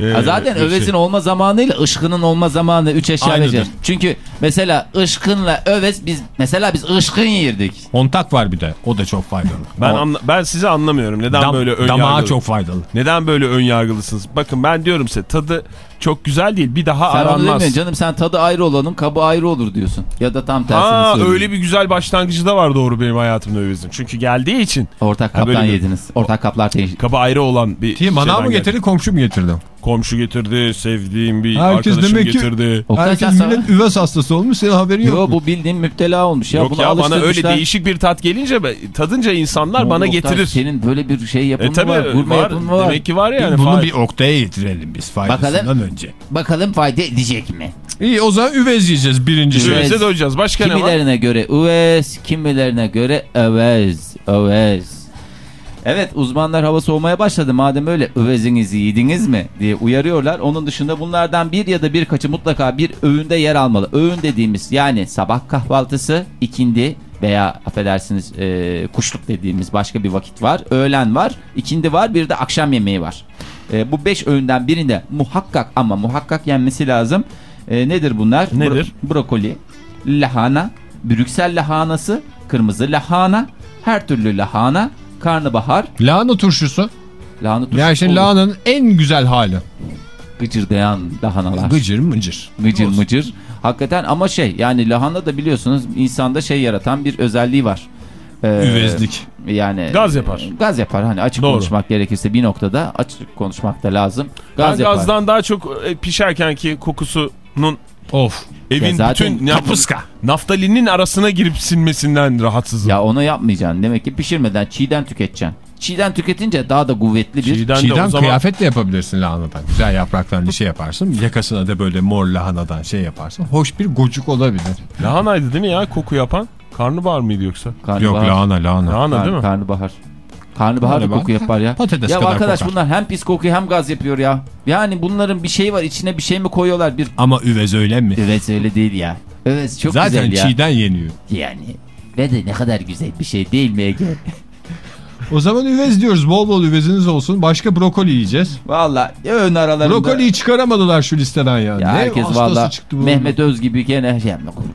Ee, zaten bir övezin şey. olma zamanıyla ışkının olma zamanı 3 aşağı Aynıdır. beş. Çünkü mesela ışkınla övez biz mesela biz ışkın yirdik. Ontak var bir de. O da çok faydalı. Ben anla- ben sizi anlamıyorum. Neden Dam- böyle ön damağa yargılı? çok faydalı. Neden böyle ön yargılısınız? Bakın ben diyorum size tadı çok güzel değil. Bir daha Sen aranmaz. demiyorsun canım sen tadı ayrı olanın kabı ayrı olur diyorsun. Ya da tam tersini Aa öyle bir güzel başlangıcı da var doğru benim hayatımda övezin. Çünkü geldiği için Ortak kaptan bir- yediniz. Ortak kaplar teşhis. kabı ayrı olan bir manav şeyden mı getirdi komşu mu getirdi? Komşu getirdi, sevdiğim bir Herkes arkadaşım demek ki- getirdi. Oktay Herkes sen sana- millet üvez hastası olmuş senin haberin yok Yo mu? bu bildiğin müptela olmuş ya. Yok ya bana öyle değişik bir tat gelince tadınca insanlar bana Oktay, getirir. Senin böyle bir şey yapımı E var. Gurme var. yapımı var. Demek ki var yani. Bunu bir Oktay'a getirelim biz faydasından Bakalım. önce. Bakalım fayda edecek mi? İyi o zaman üvez yiyeceğiz birinci şey. Üvez. Üveze doyacağız. Başka ne var? Kimilerine göre üvez, kimilerine göre övez, övez. Evet uzmanlar hava soğumaya başladı. Madem öyle övezinizi yediniz mi diye uyarıyorlar. Onun dışında bunlardan bir ya da birkaçı mutlaka bir öğünde yer almalı. Öğün dediğimiz yani sabah kahvaltısı, ikindi veya affedersiniz e, kuşluk dediğimiz başka bir vakit var. Öğlen var, ikindi var, bir de akşam yemeği var. E, bu beş öğünden birinde muhakkak ama muhakkak yenmesi lazım. E, nedir bunlar? Nedir? brokoli, lahana, Brüksel lahanası, kırmızı lahana, her türlü lahana, karnabahar, Lahana turşusu. lahana turşusu Yani şimdi lahananın en güzel hali. gıcırdayan lahanalar. Gıcır mıcır. Mıcır Olsun. mıcır. Hakikaten ama şey yani lahana da biliyorsunuz insanda şey yaratan bir özelliği var. Ee, Üvezlik. Yani Gaz yapar. Gaz yapar hani açık Doğru. konuşmak gerekirse bir noktada açık konuşmak da lazım. Ben Gaz yapar. gazdan daha çok e, pişerkenki kokusunun Of. evin Ya zaten bütün ya, naftalinin arasına girip sinmesinden rahatsızım. Ya onu yapmayacaksın. Demek ki pişirmeden çiğden tüketeceksin. Çiğden tüketince daha da kuvvetli bir Çiğden de Çiğdem o zaman kıyafet de yapabilirsin lahanadan. Güzel yapraklarını şey yaparsın. Yakasına da böyle mor lahanadan şey yaparsın. Hoş bir gocuk olabilir. lahanaydı değil mi ya koku yapan? Karnabahar mıydı yoksa? karnabahar. Yok lahana lahana. Lahana Kar- değil mi? Karnabahar. Karnabahar Karnabahar. koku yapar ya. Patates ya kadar arkadaş kokar. bunlar hem pis kokuyor hem gaz yapıyor ya. Yani bunların bir şey var içine bir şey mi koyuyorlar bir... Ama üvez öyle mi? Evet öyle değil ya. Evet çok Zaten güzel ya. çiğden yeniyor. Yani. Ve de ne kadar güzel bir şey değil mi Ege? O zaman üvez diyoruz. Bol bol üveziniz olsun. Başka brokoli yiyeceğiz. Valla öğün aralarında... Brokoliyi çıkaramadılar şu listeden ya. Ya ne herkes valla çıktı bu. Mehmet Öz gibi gene şey.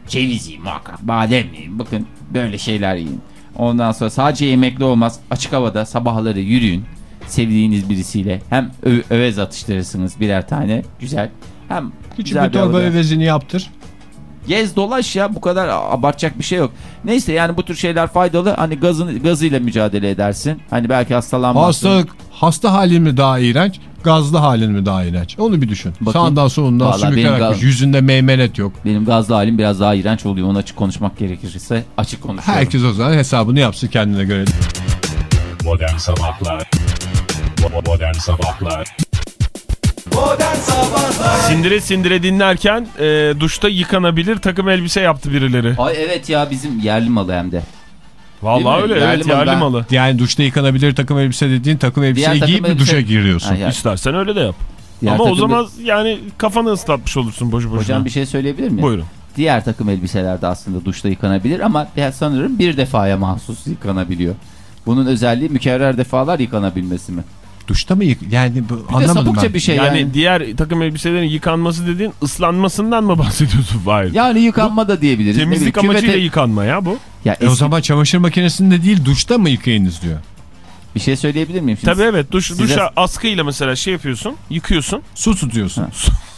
Ceviz yiyin muhakkak. Badem yiyin. Bakın böyle şeyler yiyin. Ondan sonra sadece yemekli olmaz. Açık havada sabahları yürüyün. Sevdiğiniz birisiyle. Hem ö- övez atıştırırsınız birer tane. Güzel. Hem Küçük güzel bir torba üvezini yaptır. Gez dolaş ya bu kadar abartacak bir şey yok. Neyse yani bu tür şeyler faydalı. Hani gazın, gazıyla mücadele edersin. Hani belki hastalanmazsın. Hastalık, hasta halin mi daha iğrenç, gazlı halin mi daha iğrenç? Onu bir düşün. Bakayım. Sağından solundan sümükler akmış. Yüzünde meymenet yok. Benim gazlı halim biraz daha iğrenç oluyor. Onu açık konuşmak gerekirse açık konuşuyorum. Herkes o zaman hesabını yapsın kendine göre. Modern Sabahlar Bo- Modern Sabahlar Modern Sabahlar Sindire sindire dinlerken e, duşta yıkanabilir takım elbise yaptı birileri. Ay evet ya bizim yerli malı hem de. Vallahi mi? öyle Yerli evet malı yerli ben- malı. Yani duşta yıkanabilir takım elbise dediğin takım elbiseyi takım giyip mi elbise- duşa giriyorsun? Ha, ya- İstersen öyle de yap. diğer Ama o zaman yani kafanı ıslatmış olursun boşu boşuna. Hocam bir şey söyleyebilir miyim? Buyurun. Diğer takım elbiselerde aslında duşta yıkanabilir ama sanırım bir defaya mahsus yıkanabiliyor. Bunun özelliği mükerrer defalar yıkanabilmesi mi? Duşta mı yık? Yani bu, Bir de anlamadım sapıkça ben. bir şey yani, yani. diğer takım elbiselerin yıkanması dediğin ıslanmasından mı bahsediyorsun? Hayır. Yani yıkanma da diyebiliriz. Temizlik bileyim, amacıyla küvete- yıkanma ya bu. Ya E o zaman çamaşır makinesinde değil duşta mı yıkayınız diyor. bir şey söyleyebilir miyim? Şimdi, Tabii evet duş, Size- duşa askıyla mesela şey yapıyorsun yıkıyorsun. Su tutuyorsun.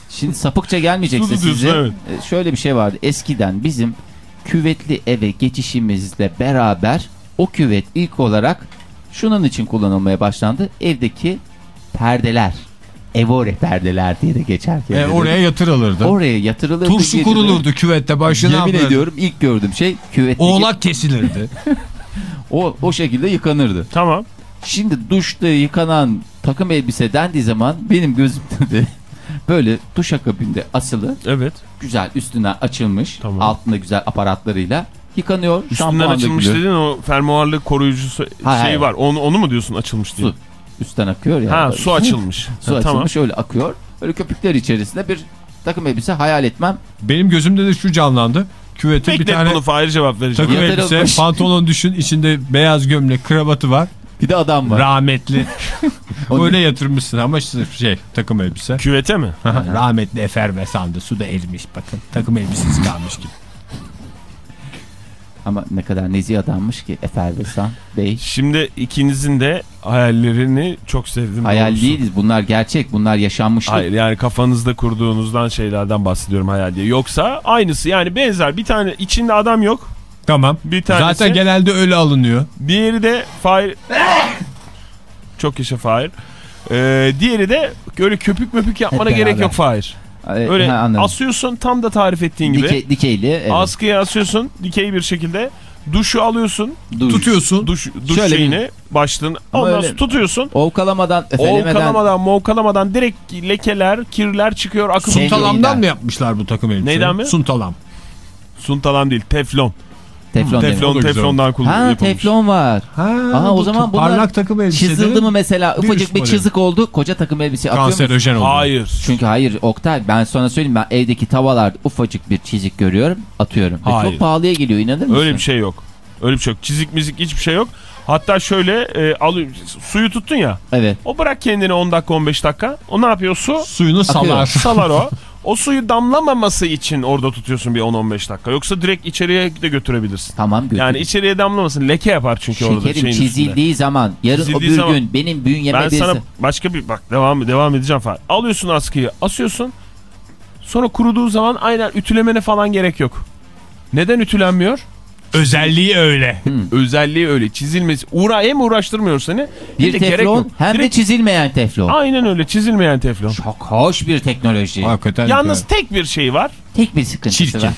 Şimdi sapıkça gelmeyecekse size evet. e, şöyle bir şey vardı. Eskiden bizim küvetli eve geçişimizle beraber o küvet ilk olarak şunun için kullanılmaya başlandı. Evdeki perdeler. Evore perdeler diye de geçer. E, oraya yatırılırdı. Oraya yatırılırdı. Turşu geceleri. kurulurdu küvette başına. Yemin yapardı. ediyorum ilk gördüğüm şey küvetteki Oğlak kesilirdi. o, o şekilde yıkanırdı. Tamam. Şimdi duşta yıkanan takım elbise dendiği zaman benim gözümde de böyle duş akabinde asılı Evet. güzel üstüne açılmış Tamam. altında güzel aparatlarıyla yıkanıyor. Üstünden açılmış dökülüyor. dediğin o fermuarlı koruyucusu Hayır, şey hayır. var. Onu, onu mu diyorsun açılmış diye? Su. Üstten akıyor ya. Ha Böyle. su açılmış. Su Ha, açılmış öyle akıyor. Böyle köpükler içerisinde bir takım elbise hayal etmem. Benim gözümde de şu canlandı. Küvete bir tane bunu Fahir cevap verecek. takım Yatırılmış. elbise, pantolon düşün. içinde beyaz gömlek, kravatı var. Bir de adam var. Rahmetli. O Öyle yatırmışsın ama şey takım elbise. Küvete mi? Rahmetli efervesandı. Su da erimiş bakın. Takım elbisesi kalmış gibi. Ama ne kadar nezih adammış ki Efervesan Bey. Şimdi ikinizin de hayallerini çok sevdim. Hayal doğrusu. değiliz. Bunlar gerçek. Bunlar yaşanmışlık. Hayır yani kafanızda kurduğunuzdan şeylerden bahsediyorum hayal diye. Yoksa aynısı yani benzer bir tane içinde adam yok. Tamam. Bir tanesi- Zaten genelde öyle alınıyor. Diğeri de Fahir. çok yaşa Fahir. Ee, diğeri de öyle köpük möpük yapmana gerek yok Fahir. Evet, Öyle ha, anladım. asıyorsun tam da tarif ettiğin gibi. Dike- dikeyli. Evet. Askıya asıyorsun dikey bir şekilde. Duşu alıyorsun. Duş. Tutuyorsun. Duş, duş Şöyle bir- şeyini başlığını. Ama Ondan öyle- sonra tutuyorsun. Ovkalamadan, efelemeden. Ovkalamadan movkalamadan direkt lekeler, kirler çıkıyor. Şey- Suntalamdan mı yapmışlar bu takım elbiseyi? Neyden mi? Suntalam. Suntalan değil teflon. Teflon. Teflon teflondan kullan Ha yapılmış. teflon var. Ha, Aha, o zaman bunlar parlak takım elbiselerin Çizildi mi mesela bir ufacık bir çizik oldu. Koca takım elbise atıyor kanserojen oldu. Hayır. Çünkü hayır Oktay ben sana söyleyeyim ben evdeki tavallarda ufacık bir çizik görüyorum atıyorum. Ve Hayır. çok pahalıya geliyor inanır mısın? Öyle bir şey yok. Öyle bir şey yok. Çizik mizik hiçbir şey yok. Hatta şöyle e, al, suyu tuttun ya. Evet. O bırak kendini 10 dakika 15 dakika. O ne yapıyor su? Suyunu salar. Salar o. O suyu damlamaması için orada tutuyorsun bir 10-15 dakika. Yoksa direkt içeriye de götürebilirsin. Tamam götür. Yani içeriye damlamasın. Leke yapar çünkü orada Şekerim çizildiği zaman yarın Çizildiği öbür zaman- gün benim bünyeme Ben birisi... sana başka bir bak devam devam edeceğim falan. Alıyorsun askıyı, asıyorsun. Sonra kuruduğu zaman aynen ütülemene falan gerek yok. Neden ütülenmiyor? Özelliği öyle. Özelliği öyle çizilmesi. Uğra hem uğraştırmıyor seni. Bir de gerek teflon yok. hem de Direkt- çizilmeyen teflon. Aynen öyle çizilmeyen teflon. Çok hoş bir teknoloji. Hakikaten. Yalnız tek bir şey var. Tek bir sıkıntısı Çirkin. var.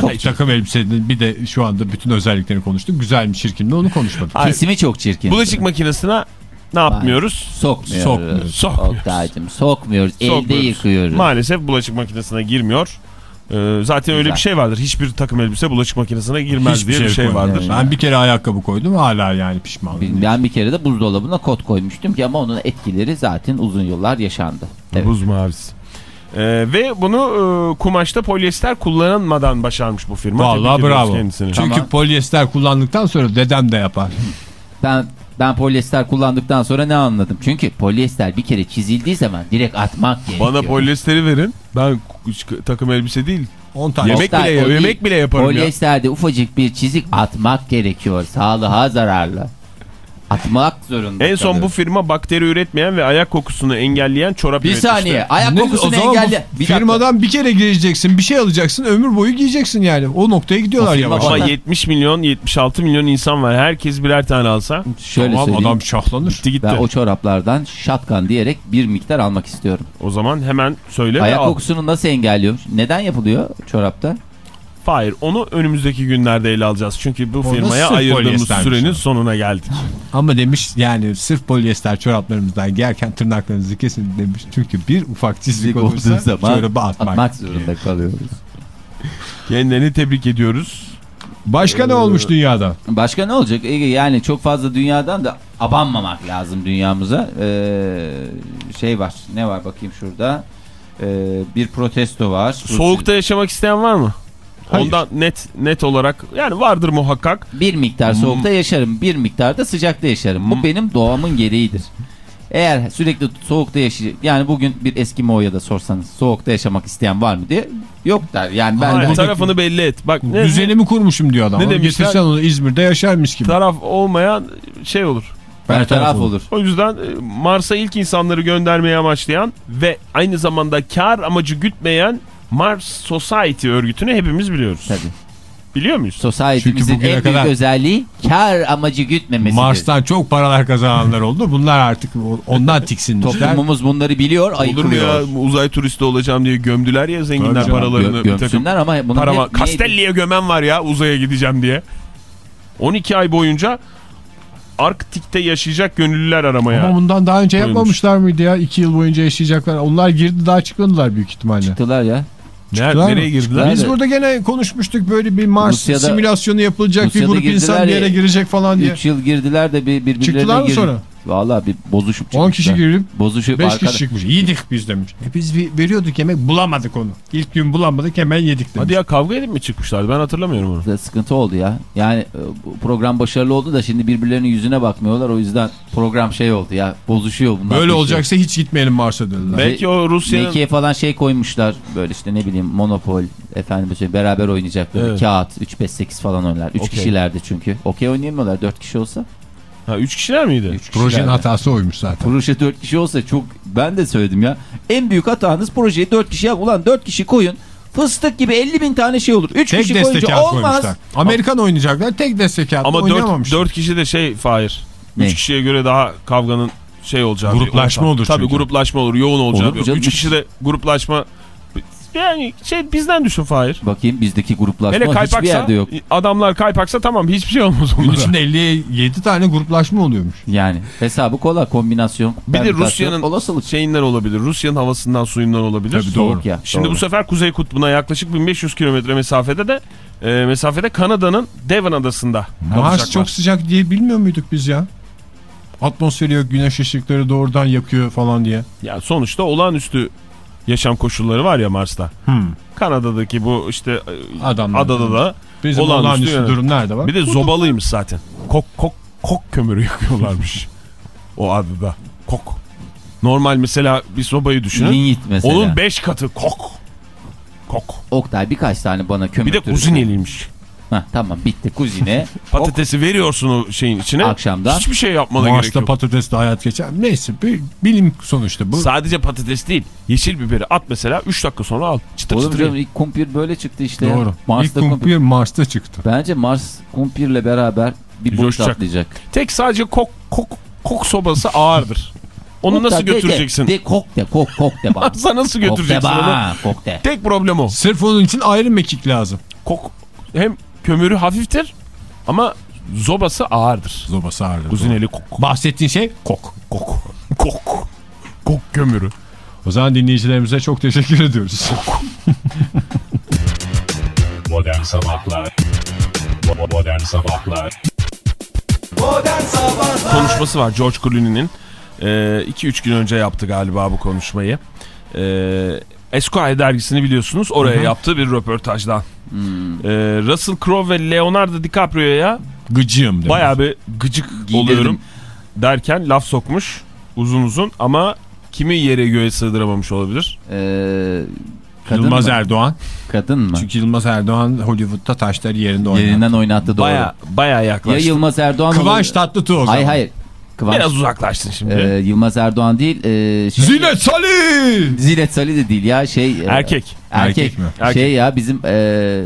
Çok takım elbisenin bir de şu anda bütün özelliklerini konuştuk. Güzel mi çirkin mi onu konuşmadık. Hayır. Kesimi çok çirkin. Bulaşık makinesine ne yapmıyoruz? Sokmuyoruz. Sokmuyoruz. Sokmuyoruz. Oktay'cım sokmuyoruz. Elde Sokmuyoruz. yıkıyoruz. Maalesef bulaşık makinesine girmiyor. Ee, zaten öyle Güzel. bir şey vardır. Hiçbir takım elbise bulaşık makinesine girmez Hiçbir diye bir şey koymadım. vardır. Ben bir kere ayakkabı koydum hala yani pişmanım. Ben bir kere de buzdolabına kot koymuştum ki ama onun etkileri zaten uzun yıllar yaşandı. Evet. Buz mavisi. Ee, ve bunu e, kumaşta polyester kullanmadan başarmış bu firma. Vallahi Tebrik bravo. kendisini. Çünkü Tamam. polyester kullandıktan sonra dedem de yapar. Ben ben polyester kullandıktan sonra ne anladım? Çünkü polyester bir kere çizildiği zaman direkt atmak gerekiyor. Bana polyesteri verin. Ben takım elbise değil. 10 tane. Yemek Oktay, bile- yemek bile yaparım ya. Polyesterde ufacık bir çizik atmak gerekiyor. Sağlığa zararlı. Atmak zorunda. En son bu firma bakteri üretmeyen ve ayak kokusunu engelleyen çorap Bir üretmişti. saniye. Ayak Ne- kokusunu zaman bu engelle. Bir dakika. firmadan bir kere gireceksin bir şey alacaksın ömür boyu giyeceksin yani. O noktaya gidiyorlar O yavaş. Ama Bana- 70 milyon 76 milyon insan var. Herkes birer tane alsa Şöyle Tamam söyleyeyim. adam şahlanır. gitti gitti. Ben o çoraplardan shotgun diyerek bir miktar almak istiyorum. O zaman hemen söyle Ayak al. kokusunu nasıl engelliyormuş? Neden yapılıyor çorapta? Hayır onu önümüzdeki günlerde ele alacağız. Çünkü bu Orada firmaya sırf ayırdığımız polyestermiş sürenin o. sonuna geldik. Ama demiş yani sırf polyester çoraplarımızdan giyerken tırnaklarınızı kesin demiş. Çünkü bir ufak çizik olursa çorabı atmak. atmak zorunda kalıyoruz. Kendilerini tebrik ediyoruz. Başka ne olmuş dünyada? Başka ne olacak? Ege, Yani çok fazla dünyadan da abanmamak lazım dünyamıza. Ee, şey var. Ne var bakayım şurada? Ee, bir protesto var. Soğukta yaşamak isteyen var mı? Hayır. Ondan net net olarak yani vardır muhakkak. Bir miktar soğukta yaşarım. Bir miktar da sıcakta yaşarım. Bu benim doğamın gereğidir. Eğer sürekli soğukta yaşayacak yani bugün bir Eskimo'ya da sorsanız soğukta yaşamak isteyen var mı diye yok der. Yani ben Hayır, de- tarafını belli et. Bak ne, Düzenimi kurmuşum diyor adam. Ne demişler? Getirsen onu İzmir'de yaşarmış gibi. taraf olmayan şey olur. bertaraf olur. O yüzden e, Mars'a ilk insanları göndermeye amaçlayan ve aynı zamanda kar amacı gütmeyen Mars Society örgütünü hepimiz biliyoruz. Tabii. Biliyor muyuz? Society'mizin en büyük kadar- özelliği kar amacı gütmemesidir. Mars'tan çok paralar kazananlar oldu. Bunlar artık ondan tiksinmişler. Toplumumuz bunları biliyor, Olur mu ayıklıyor. ya uzay turisti olacağım diye gömdüler ya zenginler Tabii paralarını. Gö- bir takım gömsünler ama bunun Parama, hep? Castelli'ye gömen var ya uzaya gideceğim diye. 12 ay boyunca Arktik'te yaşayacak gönüllüler aramaya. Ama bundan daha önce Koymuş. yapmamışlar mıydı ya? İki yıl boyunca yaşayacaklar. Onlar girdi daha çıkmadılar büyük ihtimalle. Çıktılar ya. Çıktılar nereye mı? girdiler? Biz Nerede? burada gene konuşmuştuk böyle bir Mars Rusya'da- simülasyonu yapılacak Rusya'da bir grup insan bir yere girecek falan diye. 3 yıl girdiler de bir, birbirlerine Çıktılar mı girdi. sonra? Valla bir bozuşup çıkmışlar. 10 kişi girip Bozuşup 5 arkada. kişi çıkmış. Yedik biz demiş. E biz bir- veriyorduk yemek bulamadık onu. İlk gün bulamadık hemen yedik demiş. Hadi ya kavga edip mi çıkmışlardı ben hatırlamıyorum onu. Da sıkıntı oldu ya. Yani e, bu program başarılı oldu da şimdi birbirlerinin yüzüne bakmıyorlar. O yüzden program şey oldu ya. Bozuşuyor bunlar. Böyle Bir şey. olacaksa hiç gitmeyelim Mars'a dediler. Belki o Rusya'nın Mekiğe falan şey koymuşlar. Böyle işte ne bileyim Monopol efendim şey beraber oynayacaklar. Evet. Kağıt 3 5 8 falan oynar. 3 Okey. kişilerdi çünkü. Okey oynayamıyorlar 4 kişi olsa. Ha, 3 kişiler miydi? 3 Projenin hatası oymuş zaten. Proje 4 kişi olsa çok ben de söyledim ya. En büyük hatanız projeyi 4 kişi yap. Ulan 4 kişi koyun. Fıstık gibi 50 bin tane şey olur. 3 Tek kişi koyunca olmaz. koymuşlar. Amerikan oynayacaklar tek destek kağıt Ama 4, oynayamamışlar. 4 kişi de şey Fahir. Ne? 3 kişiye göre daha kavganın şey olacağı. Gruplaşma olur Tabii çünkü. gruplaşma olur yoğun olacağı. Olur mu canım? 3 kişi de gruplaşma yani şey bizden düşün Fahir. Bakayım bizdeki gruplaşma Hele hiçbir kaypaksa yerde yok. adamlar kaypaksa tamam hiçbir şey olmaz onlara. içinde 57 tane gruplaşma oluyormuş. Yani hesabı kolay kombinasyon. Bir de Rusya'nın şeyinden olabilir. Rusya'nın havasından suyundan olabilir. Tabii, doğru. ya. Şimdi doğru. bu sefer Kuzey Kutbu'na yaklaşık 1500 kilometre mesafede de e, mesafede Kanada'nın Devon adasında Mars çok sıcak diye bilmiyor muyduk biz ya? Atmosferi yok, güneş ışıkları doğrudan yakıyor falan diye. Ya sonuçta olağanüstü yaşam koşulları var ya Mars'ta. Hmm. Kanada'daki bu işte e, Adamlar. adada da Bizim Olağanüstü yani. durum nerede var? bir de zobalıymış zaten. Kok kok kok kömürü yakıyorlarmış. o adada. Kok. Normal mesela bir sobayı düşünün. Linyit mesela. Onun 5 katı kok. Kok. Oktay birkaç tane bana kömür Bir de türü- kuzineliymiş. Heh, tamam bitti kuzine. Patatesi veriyorsun o şeyin içine. Akşamdan. Hiçbir şey yapmana gerek yok. patatesle hayat geçer. Neyse bir bilim sonuçta bu. Sadece patates değil. Yeşil biberi at mesela 3 dakika sonra al. Çıtır Oğlum çıtır. canım ilk kumpir böyle çıktı işte. Doğru. Mars'ta İlk kumpir. kumpir Mars'ta çıktı. Bence Mars kumpirle beraber bir Coşacak. atlayacak. Tek sadece kok kok kok sobası ağırdır. Onu nasıl Oktay, de- götüreceksin? De, de kok de kok kok de bana. Sen nasıl kok de götüreceksin onu? Kok de. Tek problem o. Sırf onun için ayrı mekik lazım. Kok hem kömürü hafiftir ama zobası ağırdır. Zobası ağırdır. Kuzineli kok. Bahsettiğin şey kok. Kok. Kok. Kok kömürü. O zaman dinleyicilerimize çok teşekkür ediyoruz. Modern Sabahlar Modern Sabahlar Modern Sabahlar konuşması var George Clooney'nin. 2-3 gün önce yaptı galiba bu konuşmayı. Ee, Esquire dergisini biliyorsunuz. Oraya yaptığı bir röportajdan. Ee, Russell Crowe ve Leonardo DiCaprio'ya Gıcığım demek. bayağı bir gıcık Giydirdim. oluyorum derken laf sokmuş uzun uzun ama kimi yere göğe sığdıramamış olabilir. Ee, kadın Yılmaz mı? Erdoğan. Kadın mı? Çünkü Yılmaz Erdoğan Hollywood'da taşları yerinde oynadı. Yerinden oynattı doğru. Baya baya ya yaklaştı. Yılmaz Erdoğan Kıvanç Tatlıtuğ o zaman. Hayır hayır. Kıvanç. Biraz uzaklaştın şimdi. Ee, Yılmaz Erdoğan değil. E, şey, Zinet Salih! Zinet Salih de değil ya şey. e, Erkek. Erkek. Erkek mi? Erkek. Şey ya bizim e,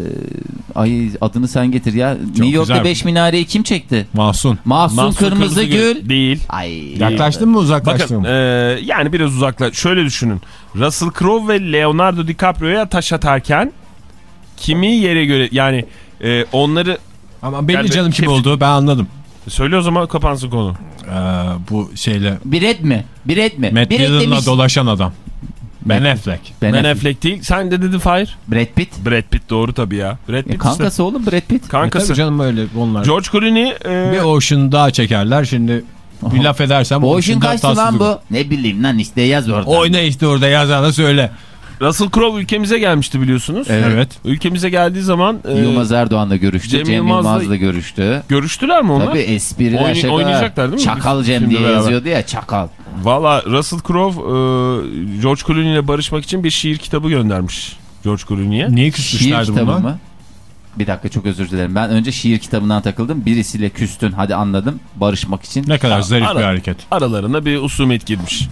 ay adını sen getir ya. New York'ta güzel. 5 minareyi kim çekti? Mahsun. Mahsun, Mahsun Kırmızı, Gül. Değil. Ay. Yaklaştın mı uzaklaştın Bakın mı? e, yani biraz uzaklaş. Şöyle düşünün. Russell Crowe ve Leonardo DiCaprio'ya taş atarken kimi yere göre yani e, onları Ama belli yani canım kim hep- olduğu ben anladım. Söyle o zaman kapansın konu. Ee, bu şeyle Biret mi? Biret mi? Matt Biret Dillon'la demiş. dolaşan adam. Ben Affleck. Ben, Ben Affleck. Değil. Sen de dedin Fahir. Brad Pitt. Brad Pitt doğru tabii ya. Brad E, Pitt kankası işte. oğlum Brad Pitt. E Kankası. tabii canım öyle onlar. George Clooney e, Bir Ocean daha çekerler şimdi bir laf edersem Ocean'dan kaçtı lan bu? Ne bileyim lan işte yaz orada. Oyna işte orada yazana söyle. Russell Crowe ülkemize gelmişti biliyorsunuz. Evet. Evet. Ülkemize geldiği zaman e, Yılmaz Erdoğan'la görüştü. Cem Cem, Yılmaz'la- görüştü. görüştüler mi onlar? Tabii espriler Oynay- şakalar. oynayacaklar değil mi? Çakal Cem diye beraber. yazıyordu ya çakal. Valla Russell Crowe e, George Clooney ile barışmak için bir şiir kitabı göndermiş George Clooney'e. Niye Şiir küsmüşlerdi kitabı bunlar? mı? Bir dakika çok özür dilerim. Ben önce şiir kitabından takıldım. Birisiyle küstün hadi anladım. Barışmak için. Ne kadar zarif Ara- bir hareket. Aralarına bir usumet girmiş.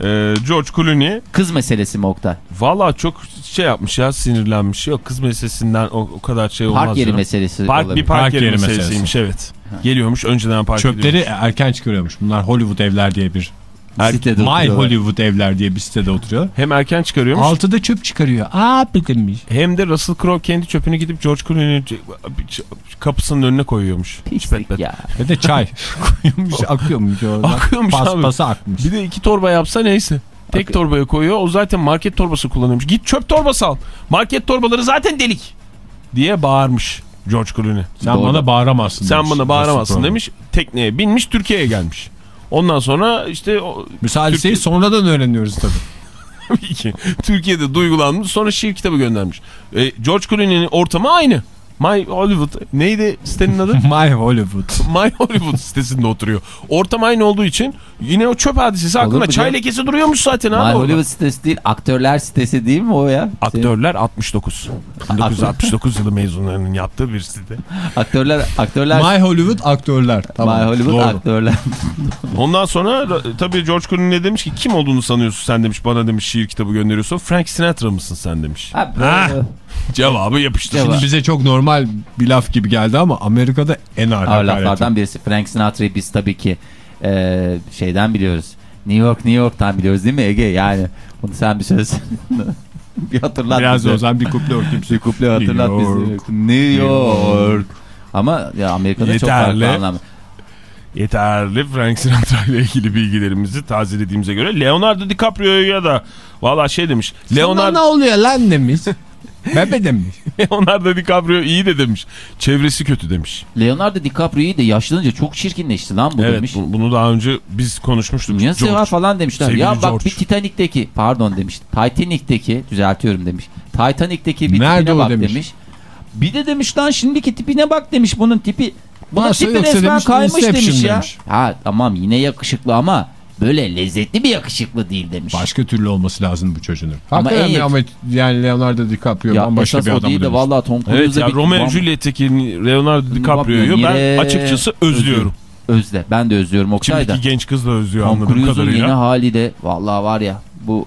E, George Clooney Kız meselesi mi Oktay? valla çok şey yapmış ya sinirlenmiş. Yok kız meselesinden o, o kadar şey olmaz. Park yeri canım. meselesi Park, olabilir. bir park, Park yeri, yeri meselesiymiş evet. Geliyormuş önceden park Çöpleri ediyormuş. erken çıkarıyormuş. Bunlar Hollywood evler diye bir. Sitede My. Hollywood evler diye bir sitede oturuyor. Hem erken çıkarıyormuş Altıda çöp çıkarıyor. Aa bitirmiş. hem de Russell Crowe kendi çöpünü gidip George Clooney'nin kapısının önüne koyuyormuş. Pislik ya. Ve de çay koyuyormuş akıyormuş orada. Akıyormuş abi. Paspası akmış. Bir de iki torba yapsa neyse. Tek Ak- torbaya koyuyor. O zaten market torbası kullanıyormuş. Git çöp torbası al. Market torbaları zaten delik. Diye bağırmış George Clooney. Sen Doğru. bana bağıramazsın. Sen demiş. bana bağıramazsın demiş. Tekneye binmiş Türkiye'ye gelmiş. Ondan sonra işte Biz hadiseyi Türkiye- sonradan öğreniyoruz tabii. tabii ki Türkiye'de duygulanmış. Sonra şiir kitabı göndermiş. E, George Clooney'nin ortamı aynı. My Hollywood neydi sitenin adı? My Hollywood. My Hollywood sitesinde oturuyor. Ortam aynı olduğu için yine o çöp hadisesi mu Çay canım? lekesi duruyormuş zaten My abi. orada. Hollywood sitesi değil aktörler sitesi değil mi o ya? Aktörler 69. 1969 yılı mezunlarının yaptığı bir site. Aktörler aktörler My Hollywood aktörler. Tamam. My Hollywood doğru. aktörler. Ondan sonra ra- tabii George Clooney ne demiş ki kim olduğunu sanıyorsun sen demiş bana demiş şiir kitabı gönderiyorsun. Frank Sinatra mısın sen demiş. Ha, Ha. Cevabı yapıştı. Cevap. Şimdi bize çok normal bir laf gibi geldi ama Amerika'da en ağır laflardan birisi Frank Sinatra'yı biz tabii ki e, şeyden biliyoruz. New York New York'tan biliyoruz değil mi Ege? Yani bunu sen bir söz. bir hatırlat Biraz bize. o zaman bir kuple okuyayım. Bir kuple hatırlat New bizi. York. New York. Ama ya Amerika'da çok Yeterli. farklı anlam. Yeterli Frank Sinatra ile ilgili bilgilerimizi tazelediğimize göre Leonardo DiCaprio'ya da valla şey demiş. Sana ne Leonardo, oluyor lan demiş. Bebe demiş. Leonardo DiCaprio iyi de demiş. Çevresi kötü demiş. Leonardo DiCaprio'yu da yaşlanınca çok çirkinleşti lan bu evet demiş. bu- bunu daha önce biz konuşmuştuk. George. var falan demişler. Sevgili ya bak George. bir Titanic'teki pardon demiş. Titanic'teki düzeltiyorum demiş. Titanic'teki bir Nerede tipine bak demiş. demiş. Bir de demiş lan şimdiki tipine bak demiş bunun tipi. Bunun Varsa tipi resmen demiş, kaymış demiş ya. demiş. Ha tamam yine yakışıklı ama böyle lezzetli bir yakışıklı değil demiş. Başka türlü olması lazım bu çocuğun. Ama en ama yani Leonardo DiCaprio ya bambaşka bir o adam de vallahi Tom Evet Cruise'da ya bir Romeo bam- Juliet'teki Leonardo DiCaprio'yu ben açıkçası özlüyorum. Özle. Ben de özlüyorum Oktay da. Şimdiki genç kız da özlüyor Tom anladığım Cruise'un yeni kadarıyla. hali de vallahi var ya bu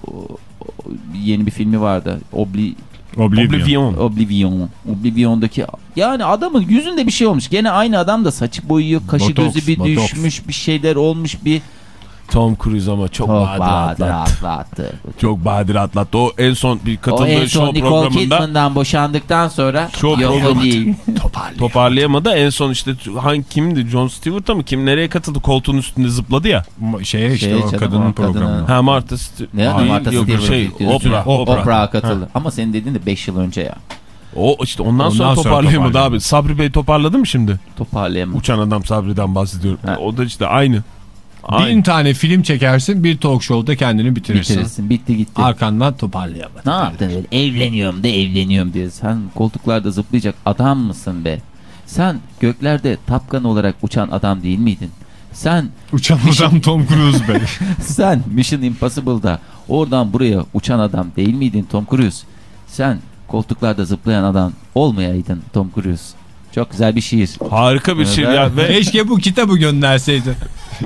yeni bir filmi vardı. Obli Oblivion. Oblivion. Oblivion. Oblivion'daki yani adamın yüzünde bir şey olmuş. Gene aynı adam da saçı boyuyor, kaşı Botoks, gözü bir botoks. düşmüş, bir şeyler olmuş bir Tom Cruise ama çok çok bahadır bahadır atlattı. atlattı. Çok bahadır atlattı. O en son bir O katıldığı en son show Nicole programında Kidman'dan boşandıktan sonra Show yok o programı- değil. toparlayamadı. En son işte hangi kimdi? John Stewart'a mı? Kim nereye katıldı? Koltuğun üstünde zıpladı ya. Şeye işte Şey, o canım, kadının o kadının- programı. Ha Martha Stewart. Ne Hayır, Martha Stewart şey. Oprah. Oprah, Oprah. katıldı. Ama senin dediğin de 5 yıl önce ya. O işte ondan, Ondan sonra sonra toparlayamadı toparlayamadı. abi. Sabri Bey toparladı mı şimdi? Toparlayamadım. Uçan adam Sabri'den bahsediyorum. Ha. O da işte aynı. Aynı. Bin tane film çekersin bir talk show'da kendini bitirirsin. Bitirirsin. Bitti gitti. Arkandan toparlayamadın. Ne yaptın öyle? Evleniyorum da evleniyorum diye. Sen koltuklarda zıplayacak adam mısın be? Sen göklerde tapkan olarak uçan adam değil miydin? Sen Uçan adam Tom Cruise be. sen Mission Impossible'da oradan buraya uçan adam değil miydin Tom Cruise? Sen koltuklarda zıplayan adam olmayaydın Tom Cruise. Çok güzel bir şiir. Harika bir şey ya ve, Keşke bu kitabı gönderseydi.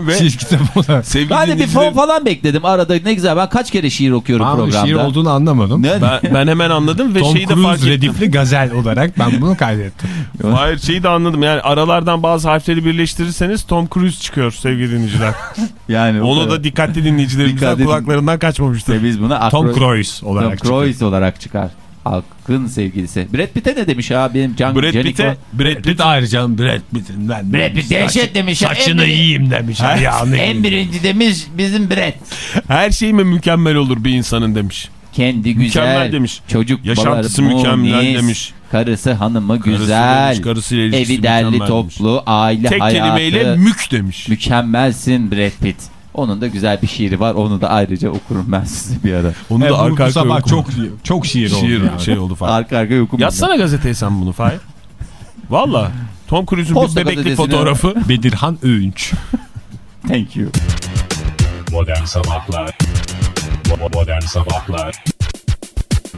Ve Şiir kitabı olarak. sevgili Ben de bir fon falan bekledim. Arada ne güzel. Ben kaç kere şiir okuyorum bu programda. şiir olduğunu anlamadım. Ne? ben, ben hemen anladım ve Tom şeyi de fark Cruise ettim. redifli gazel olarak ben bunu kaydettim. Hayır şeyi de anladım. Yani aralardan bazı harfleri birleştirirseniz Tom Cruise çıkıyor sevgili dinleyiciler. Yani Onu kadar. da dikkatli dinleyicilerimizden Dikkatli din- kulaklarından kaçmamıştır. Biz buna Tom Cruise Tom olarak çıkıyor. Cruise olarak çıkar. Halkın sevgilisi. Brad Pitt'e ne demiş ha benim can Brad Pitt'e Brad Pitt ayrıca Brad Pitt'in ben Brad Pitt dehşet demiş. Saçını En yiyeyim demiş. Ayağını En yiyeyim. birinci demiş bizim Brad. her şey mi mükemmel olur bir insanın demiş. Kendi güzel. Mükemmel demiş. Çocuk Yaşantısı mükemmel munis, demiş. Karısı hanımı Karısı güzel. demiş, karısıyla ilişkisi evi derli demiş. toplu. Aile Tek hayatı. kelimeyle mük demiş. Mükemmelsin Brad Pitt. Onun da güzel bir şiiri var. Onu da ayrıca okurum ben size bir ara. Onu Evet, da arka bu arkaya sabah okuma. çok çok şiir, oldu. şiir yani. şey oldu falan. Arka arkaya okurum. Yazsana gazeteye sen bunu Fahir. Valla. Tom Cruise'un bir Posta bebekli gazetesine- fotoğrafı. Bedirhan Öğünç. Thank you. Modern Sabahlar Modern Sabahlar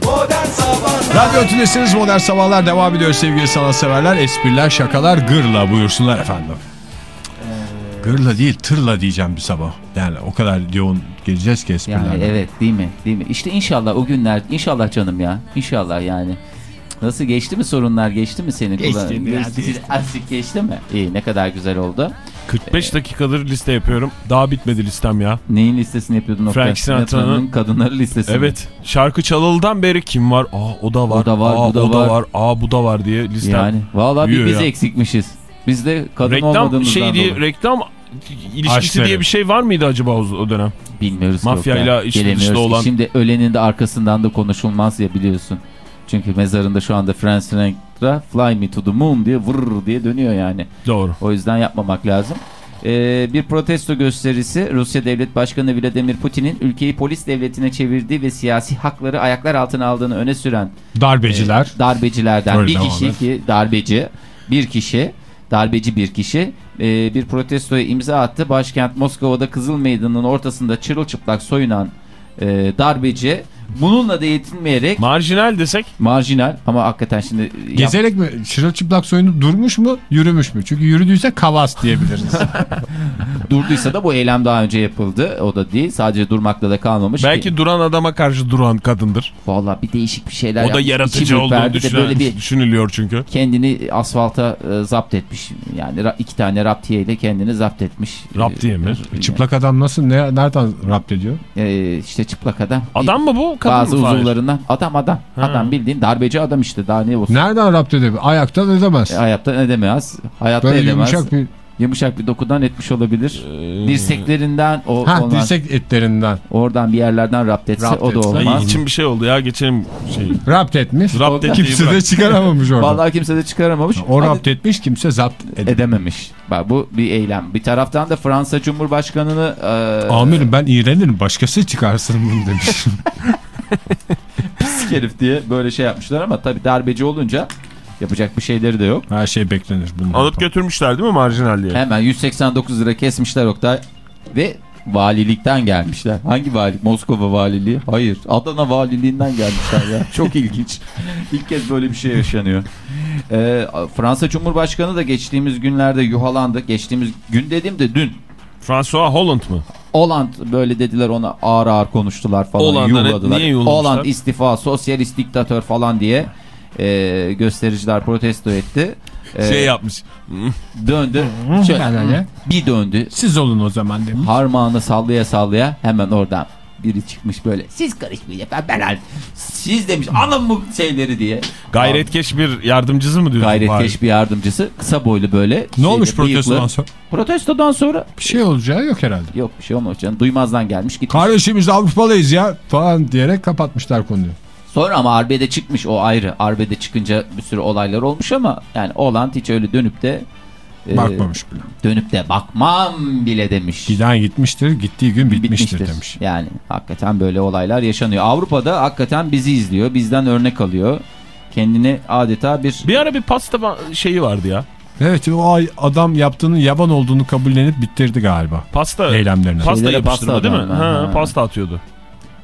Modern Sabahlar Radyo Tülesi'niz Modern Sabahlar devam ediyor sevgili sanatseverler. Espriler, şakalar gırla buyursunlar efendim. Gırla değil tırla diyeceğim bir sabah. Yani o kadar yoğun geleceğiz ki esprilerden. Yani evet değil mi? Değil mi? İşte inşallah o günler inşallah canım ya. İnşallah yani. Nasıl geçti mi sorunlar geçti mi senin Geçti, kulağın? biraz Geçti, azıcık geçti mi? İyi ne kadar güzel oldu. 45 dakikadır liste yapıyorum. Daha bitmedi listem ya. Neyin listesini yapıyordun? Frank Sinatra'nın kadınları listesi. mi? Evet. Şarkı çalıldan beri kim var? Aa o da var. O da var, Aa, bu da o da var. var. Aa bu da var diye listem. Yani vallahi biz ya. eksikmişiz. Biz de kadın reklam olmadığımızdan şey diye dolayı. reklam ilişkisi Aşkları. diye bir şey var mıydı acaba o, o dönem? Bilmiyoruz. Mafyayla ki. olan- Şimdi ölenin de arkasından da konuşulmaz ya biliyorsun. Çünkü mezarında şu anda Frank Sinatra Fly Me to the Moon diye vırr diye dönüyor yani. Doğru. O yüzden yapmamak lazım. Ee, bir protesto gösterisi Rusya Devlet Başkanı Vladimir Putin'in ülkeyi polis devletine çevirdiği ve siyasi hakları ayaklar altına aldığını öne süren Darbeciler. e, darbecilerden Öyle bir kişi ki darbeci bir kişi darbeci bir kişi e, bir protestoya imza attı. Başkent Moskova'da Kızıl Meydanı'nın ortasında çırılçıplak soyunan e, darbeci bununla da yetinmeyerek Marjinal desek marjinal ama hakikaten şimdi yap- Gezerek mi çırılçıplak soyunup durmuş mu yürümüş mü? Çünkü yürüdüyse kavas diyebiliriz. durduysa da bu eylem daha önce yapıldı. O da değil. Sadece durmakla da kalmamış. belki ki. duran adama karşı duran kadındır. Vallahi bir değişik bir şeyler O da yapmış. İçim yaratıcı olduğu ürperdi de düşünen, böyle bir düşünülüyor çünkü. kendini asfalta e, zapt etmiş. Yani iki tane raptiye ile kendini zapt etmiş. Raptiye mi? E, Çıplak adam nasıl ne, nereden rapt ediyor? e, işte çıplak adam. Adam mı bu? Kadın bazı mı uzuvlarından adam adam. Adam bildiğin darbeci adam işte daha ne olsun. Nereden rapt edebilir? Ayaktan edemez. E, hayatta ne demez? Hayatta Böyle edemez. yumuşak bir... Yumuşak bir dokudan etmiş olabilir. Dirseklerinden o Ha ondan- dirsek etlerinden. oradan bir yerlerden rapt etse Rapt o da etse. Ay, olmaz. içim bir şey oldu ya geçelim şey. Rapt etmiş. Rapt ettiği Kimse bırak. de çıkaramamış orada. Vallahi kimse de çıkaramamış. O Hadi- rapt etmiş kimse zapt edemez. edememiş. Bak bu bir eylem. Bir taraftan da Fransa Cumhurbaşkanı'nı e, Amirim ben iğrenirim başkası çıkarsın bunu demiş. pis herif diye böyle şey yapmışlar ama tabii darbeci olunca yapacak bir şeyleri de yok. Her şey beklenir bundan. Alıp götürmüşler değil mi marjinal diye? Hemen 189 lira kesmişler Oktay ve valilikten gelmişler. Hangi valilik? Moskova valiliği? Hayır. Adana valiliğinden gelmişler ya. Çok ilginç. İlk kez böyle bir şey yaşanıyor. Ee, Fransa Cumhurbaşkanı da geçtiğimiz günlerde yuhalandı. Geçtiğimiz gün dediğimde dün. François Hollande mı? Hollande böyle dediler ona ağır ağır konuştular falan. Hollanda'nın yuhladılar. niye? Hollande istifa, sosyalist diktatör falan diye e, göstericiler protesto etti. E, Şey yapmış. döndü. Şöyle, bir döndü. Siz olun o zaman demiş. Parmağını sallaya sallaya hemen oradan biri çıkmış böyle. Siz karışmayın efendim ben hal- Siz demiş alın bu şeyleri diye. Gayretkeş bir yardımcısı mı diyorsun? Gayretkeş bir yardımcısı kısa boylu böyle. Ne olmuş şeyde, protestodan bıyıklı. sonra? Protestodan sonra Bir şey olacağı yok herhalde. yok bir şey olmamış canım. Duymazdan gelmiş gitmiş. Kardeşimiz Avrupalıyız ya falan diyerek kapatmışlar konuyu. Sonra ama arbede çıkmış o ayrı. Arbede çıkınca bir sürü olaylar olmuş ama yani Oland hiç öyle dönüp de Bakmamış bile. dönüp de bakmam bile demiş. Giden gitmiştir, gittiği gün bitmiştir, Bitmiştir. demiş. Yani hakikaten böyle olaylar yaşanıyor. Avrupa'da hakikaten bizi izliyor. Bizden örnek alıyor. Kendini adeta bir Bir ara bir pasta şeyi vardı ya. Evet o ay- adam yaptığının yaban olduğunu kabullenip bitirdi galiba. Pasta Eylemlerine. pasta yapıştırma pasta değil mi? Ha, ha. pasta atıyordu.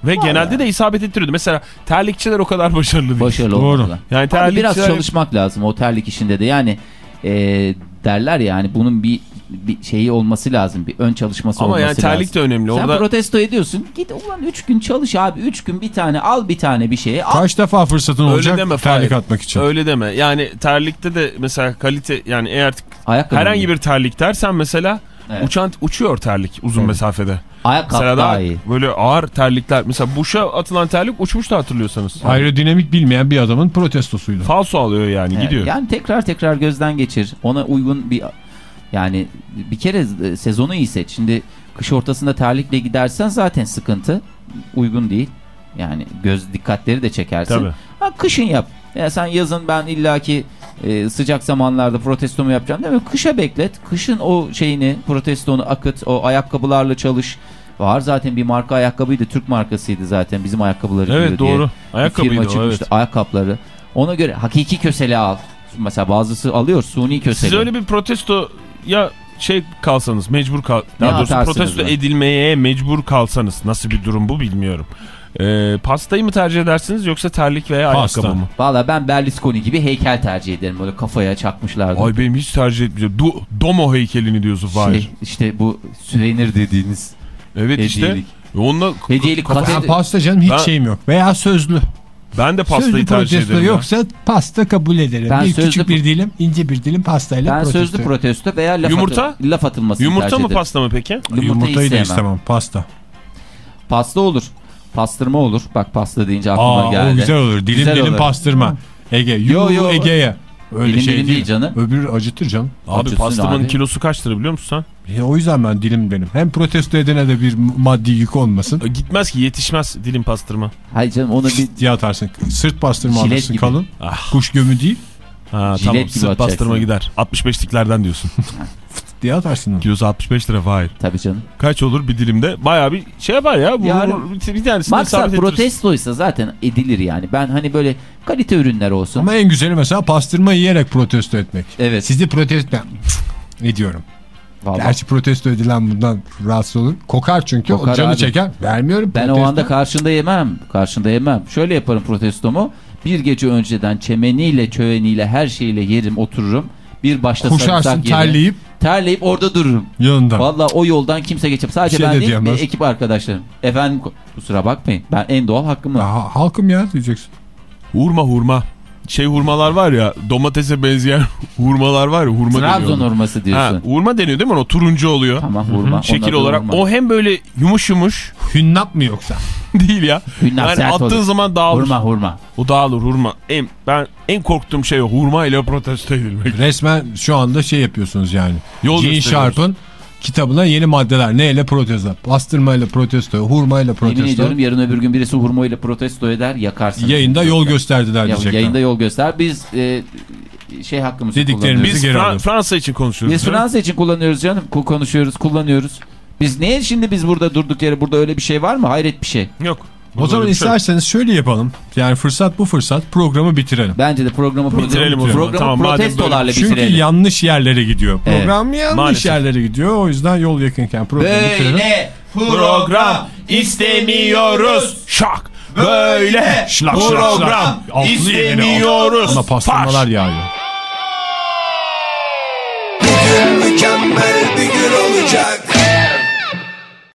Ve genelde de isabet ettiriyordu. Mesela terlikçiler o kadar başarılı değil. başarılı Doğru. Yani Abi terlikçiler biraz çalışmak lazım o terlik işinde de. Yani e, derler ya hani bunun bir, bir şeyi olması lazım. Bir ön çalışması ama olması yani lazım. terlik de önemli. Sen Orada protesto ediyorsun. Git ulan 3 gün çalış abi. 3 gün bir tane al bir tane bir şeye. Al. Kaç defa fırsatın öyle olacak deme terlik Fahir. atmak için. Öyle deme. Yani terlikte de mesela kalite yani eğer Ayakkabı herhangi mı? bir terlik dersen mesela Evet. uçan uçuyor terlik uzun Evet. mesafede. Ayakkabı Mesela daha daha iyi. böyle ağır terlikler mesela buşa atılan terlik uçmuştu hatırlıyorsanız. Aerodinamik bilmeyen bir adamın protestosuydu. Falso alıyor yani Evet, gidiyor. Yani tekrar tekrar gözden geçir. Ona uygun bir yani bir kere e, sezonu iyi seç. Şimdi kış ortasında terlikle gidersen zaten sıkıntı. Uygun değil. Yani göz dikkatleri de çekersin. Tabii. Ha, kışın yap. Ya sen yazın ben illaki e, sıcak zamanlarda protestomu yapacağım değil mi? Kışa beklet. Kışın o şeyini protestonu akıt. O ayakkabılarla çalış. Var zaten bir marka ayakkabıydı. Türk markasıydı zaten. Bizim ayakkabıları Evet diye. doğru. Ayakkabıydı firma o evet. Ayakkabıları. Ona göre hakiki kösele al. Mesela bazısı alıyor suni kösele. Siz öyle bir protesto ya şey kalsanız mecbur kal Ne daha doğrusu atarsınız protesto lan? edilmeye mecbur kalsanız nasıl bir durum bu bilmiyorum. Ee, pastayı mı tercih edersiniz yoksa terlik veya Pasta. ayakkabı mı? Valla ben Berlusconi gibi heykel tercih ederim. Böyle kafaya çakmışlardı. Ay benim hiç tercih etmeyeceğim. Du Domo heykelini diyorsun Fahir. şey, işte bu süvenir dediğiniz evet işte. hediyelik. Onunla Hediyelik kafa- Ben pasta canım hiç Ben- şeyim yok. Veya sözlü. ben de pastayı sözlü tercih protesto ederim. yoksa pasta kabul ederim. Ben bir sözlü küçük bir dilim, ince bir dilim pastayla Ben protesto. sözlü protesto veya laf, Yumurta? atı- laf atılmasını Yumurta tercih mı ederim. pasta mı peki? Yumurtayı, Yumurtayı da istemem. Pasta. Pasta olur. Pastırma olur. Bak pasta deyince aklıma Aa geldi. o güzel olur. Dilim Güzel dilim olur. pastırma. Ege. Yo, Yo. Ege'ye. Öyle Dilim şey dilim değil. değil canım. Öbürü acıtır canım. Abi Acısın pastırmanın abi. kilosu kaç lira biliyor musun E, o yüzden ben dilim benim. Hem protesto edene de bir maddi yük olmasın. sen? Gitmez ki yetişmez dilim pastırma. Hayır canım ona bir diye atarsın. Sırt pastırma Jilet alırsın gibi. kalın. Ah. Kuş gömü değil Ha, Jilet tamam sırt pastırma gider. 65'liklerden diyorsun. diye atarsın onu. Kilosu 65 lira Fahir. tabii canım. Kaç olur bir dilimde? Bayağı bir şey yapar ya. Bu, Yani- bir, bir tanesini Maksat protestoysa zaten edilir yani. Ben hani böyle kalite ürünler olsun. Ama en güzeli mesela pastırma yiyerek protesto etmek. evet. Sizi protesto ediyorum. Vallahi. Gerçi protesto edilen bundan rahatsız olur. Kokar çünkü. Kokar o canı abi. çeker. Vermiyorum Ben protesto. o anda karşında yemem. Karşında yemem. Şöyle yaparım protestomu. Bir gece önceden çemeniyle, çöveniyle, her şeyle yerim, otururum. Bir başta Kuşarsın sarımsak yerim. terleyip Terleyip orada dururum. yanında. Valla o yoldan kimse geçip sadece şey ben de değil diyemez. bir ekip arkadaşlarım. Efendim kusura bakmayın. Ben en doğal hakkımı. Ya, halkım ya diyeceksin. Hurma hurma. Şey hurmalar var ya domatese benzeyen hurmalar var ya hurma Trabzon deniyor. hurması Ha, diyorsun. hurma deniyor değil mi? O turuncu oluyor. Tamam hurma. Şekil olarak hurma. o hem böyle yumuş yumuş Hünnap mı yoksa? değil ya. Hünnap yani sert attığın olur. zaman dağılır. Hurma hurma. O dağılır hurma. En, ben en korktuğum şey o. Hurma ile protesto edilmek. Resmen şu anda şey yapıyorsunuz yani. Yol Jean gösteriyoruz. Sharp'ın kitabına yeni maddeler. Neyle protesto? Bastırmayla protesto, hurmayla Yemin protesto. ediyorum yarın öbür gün birisi hurmayla protesto eder yakarsın. Yayında yol gösterdiler Ya, diyecekler. yayında yol göster. Biz e, şey hakkımızı Dediklerimizi kullanıyoruz. Biz geri Fra-. Fransa için konuşuyoruz. Biz canım. Fransa için kullanıyoruz canım. Konuşuyoruz, kullanıyoruz. Biz niye şimdi biz burada durduk yere burada öyle bir şey var mı? Hayret bir şey. Yok. O zaman Böyle bir isterseniz şöyle yapalım. Yani fırsat bu fırsat programı bitirelim. Bence de programı Bitirelim zaman. programı Tamam, protestolarla Çünkü bitirelim. yanlış yerlere gidiyor. Evet. Program yanlış Maalesef. yerlere gidiyor. O yüzden yol yakınken programı bitirelim. Böyle Program istemiyoruz. Şak. Böyle Şlak, şlak, program şlak. Yerlere istemiyoruz. Ama pastırmalar yağıyor. Mükemmel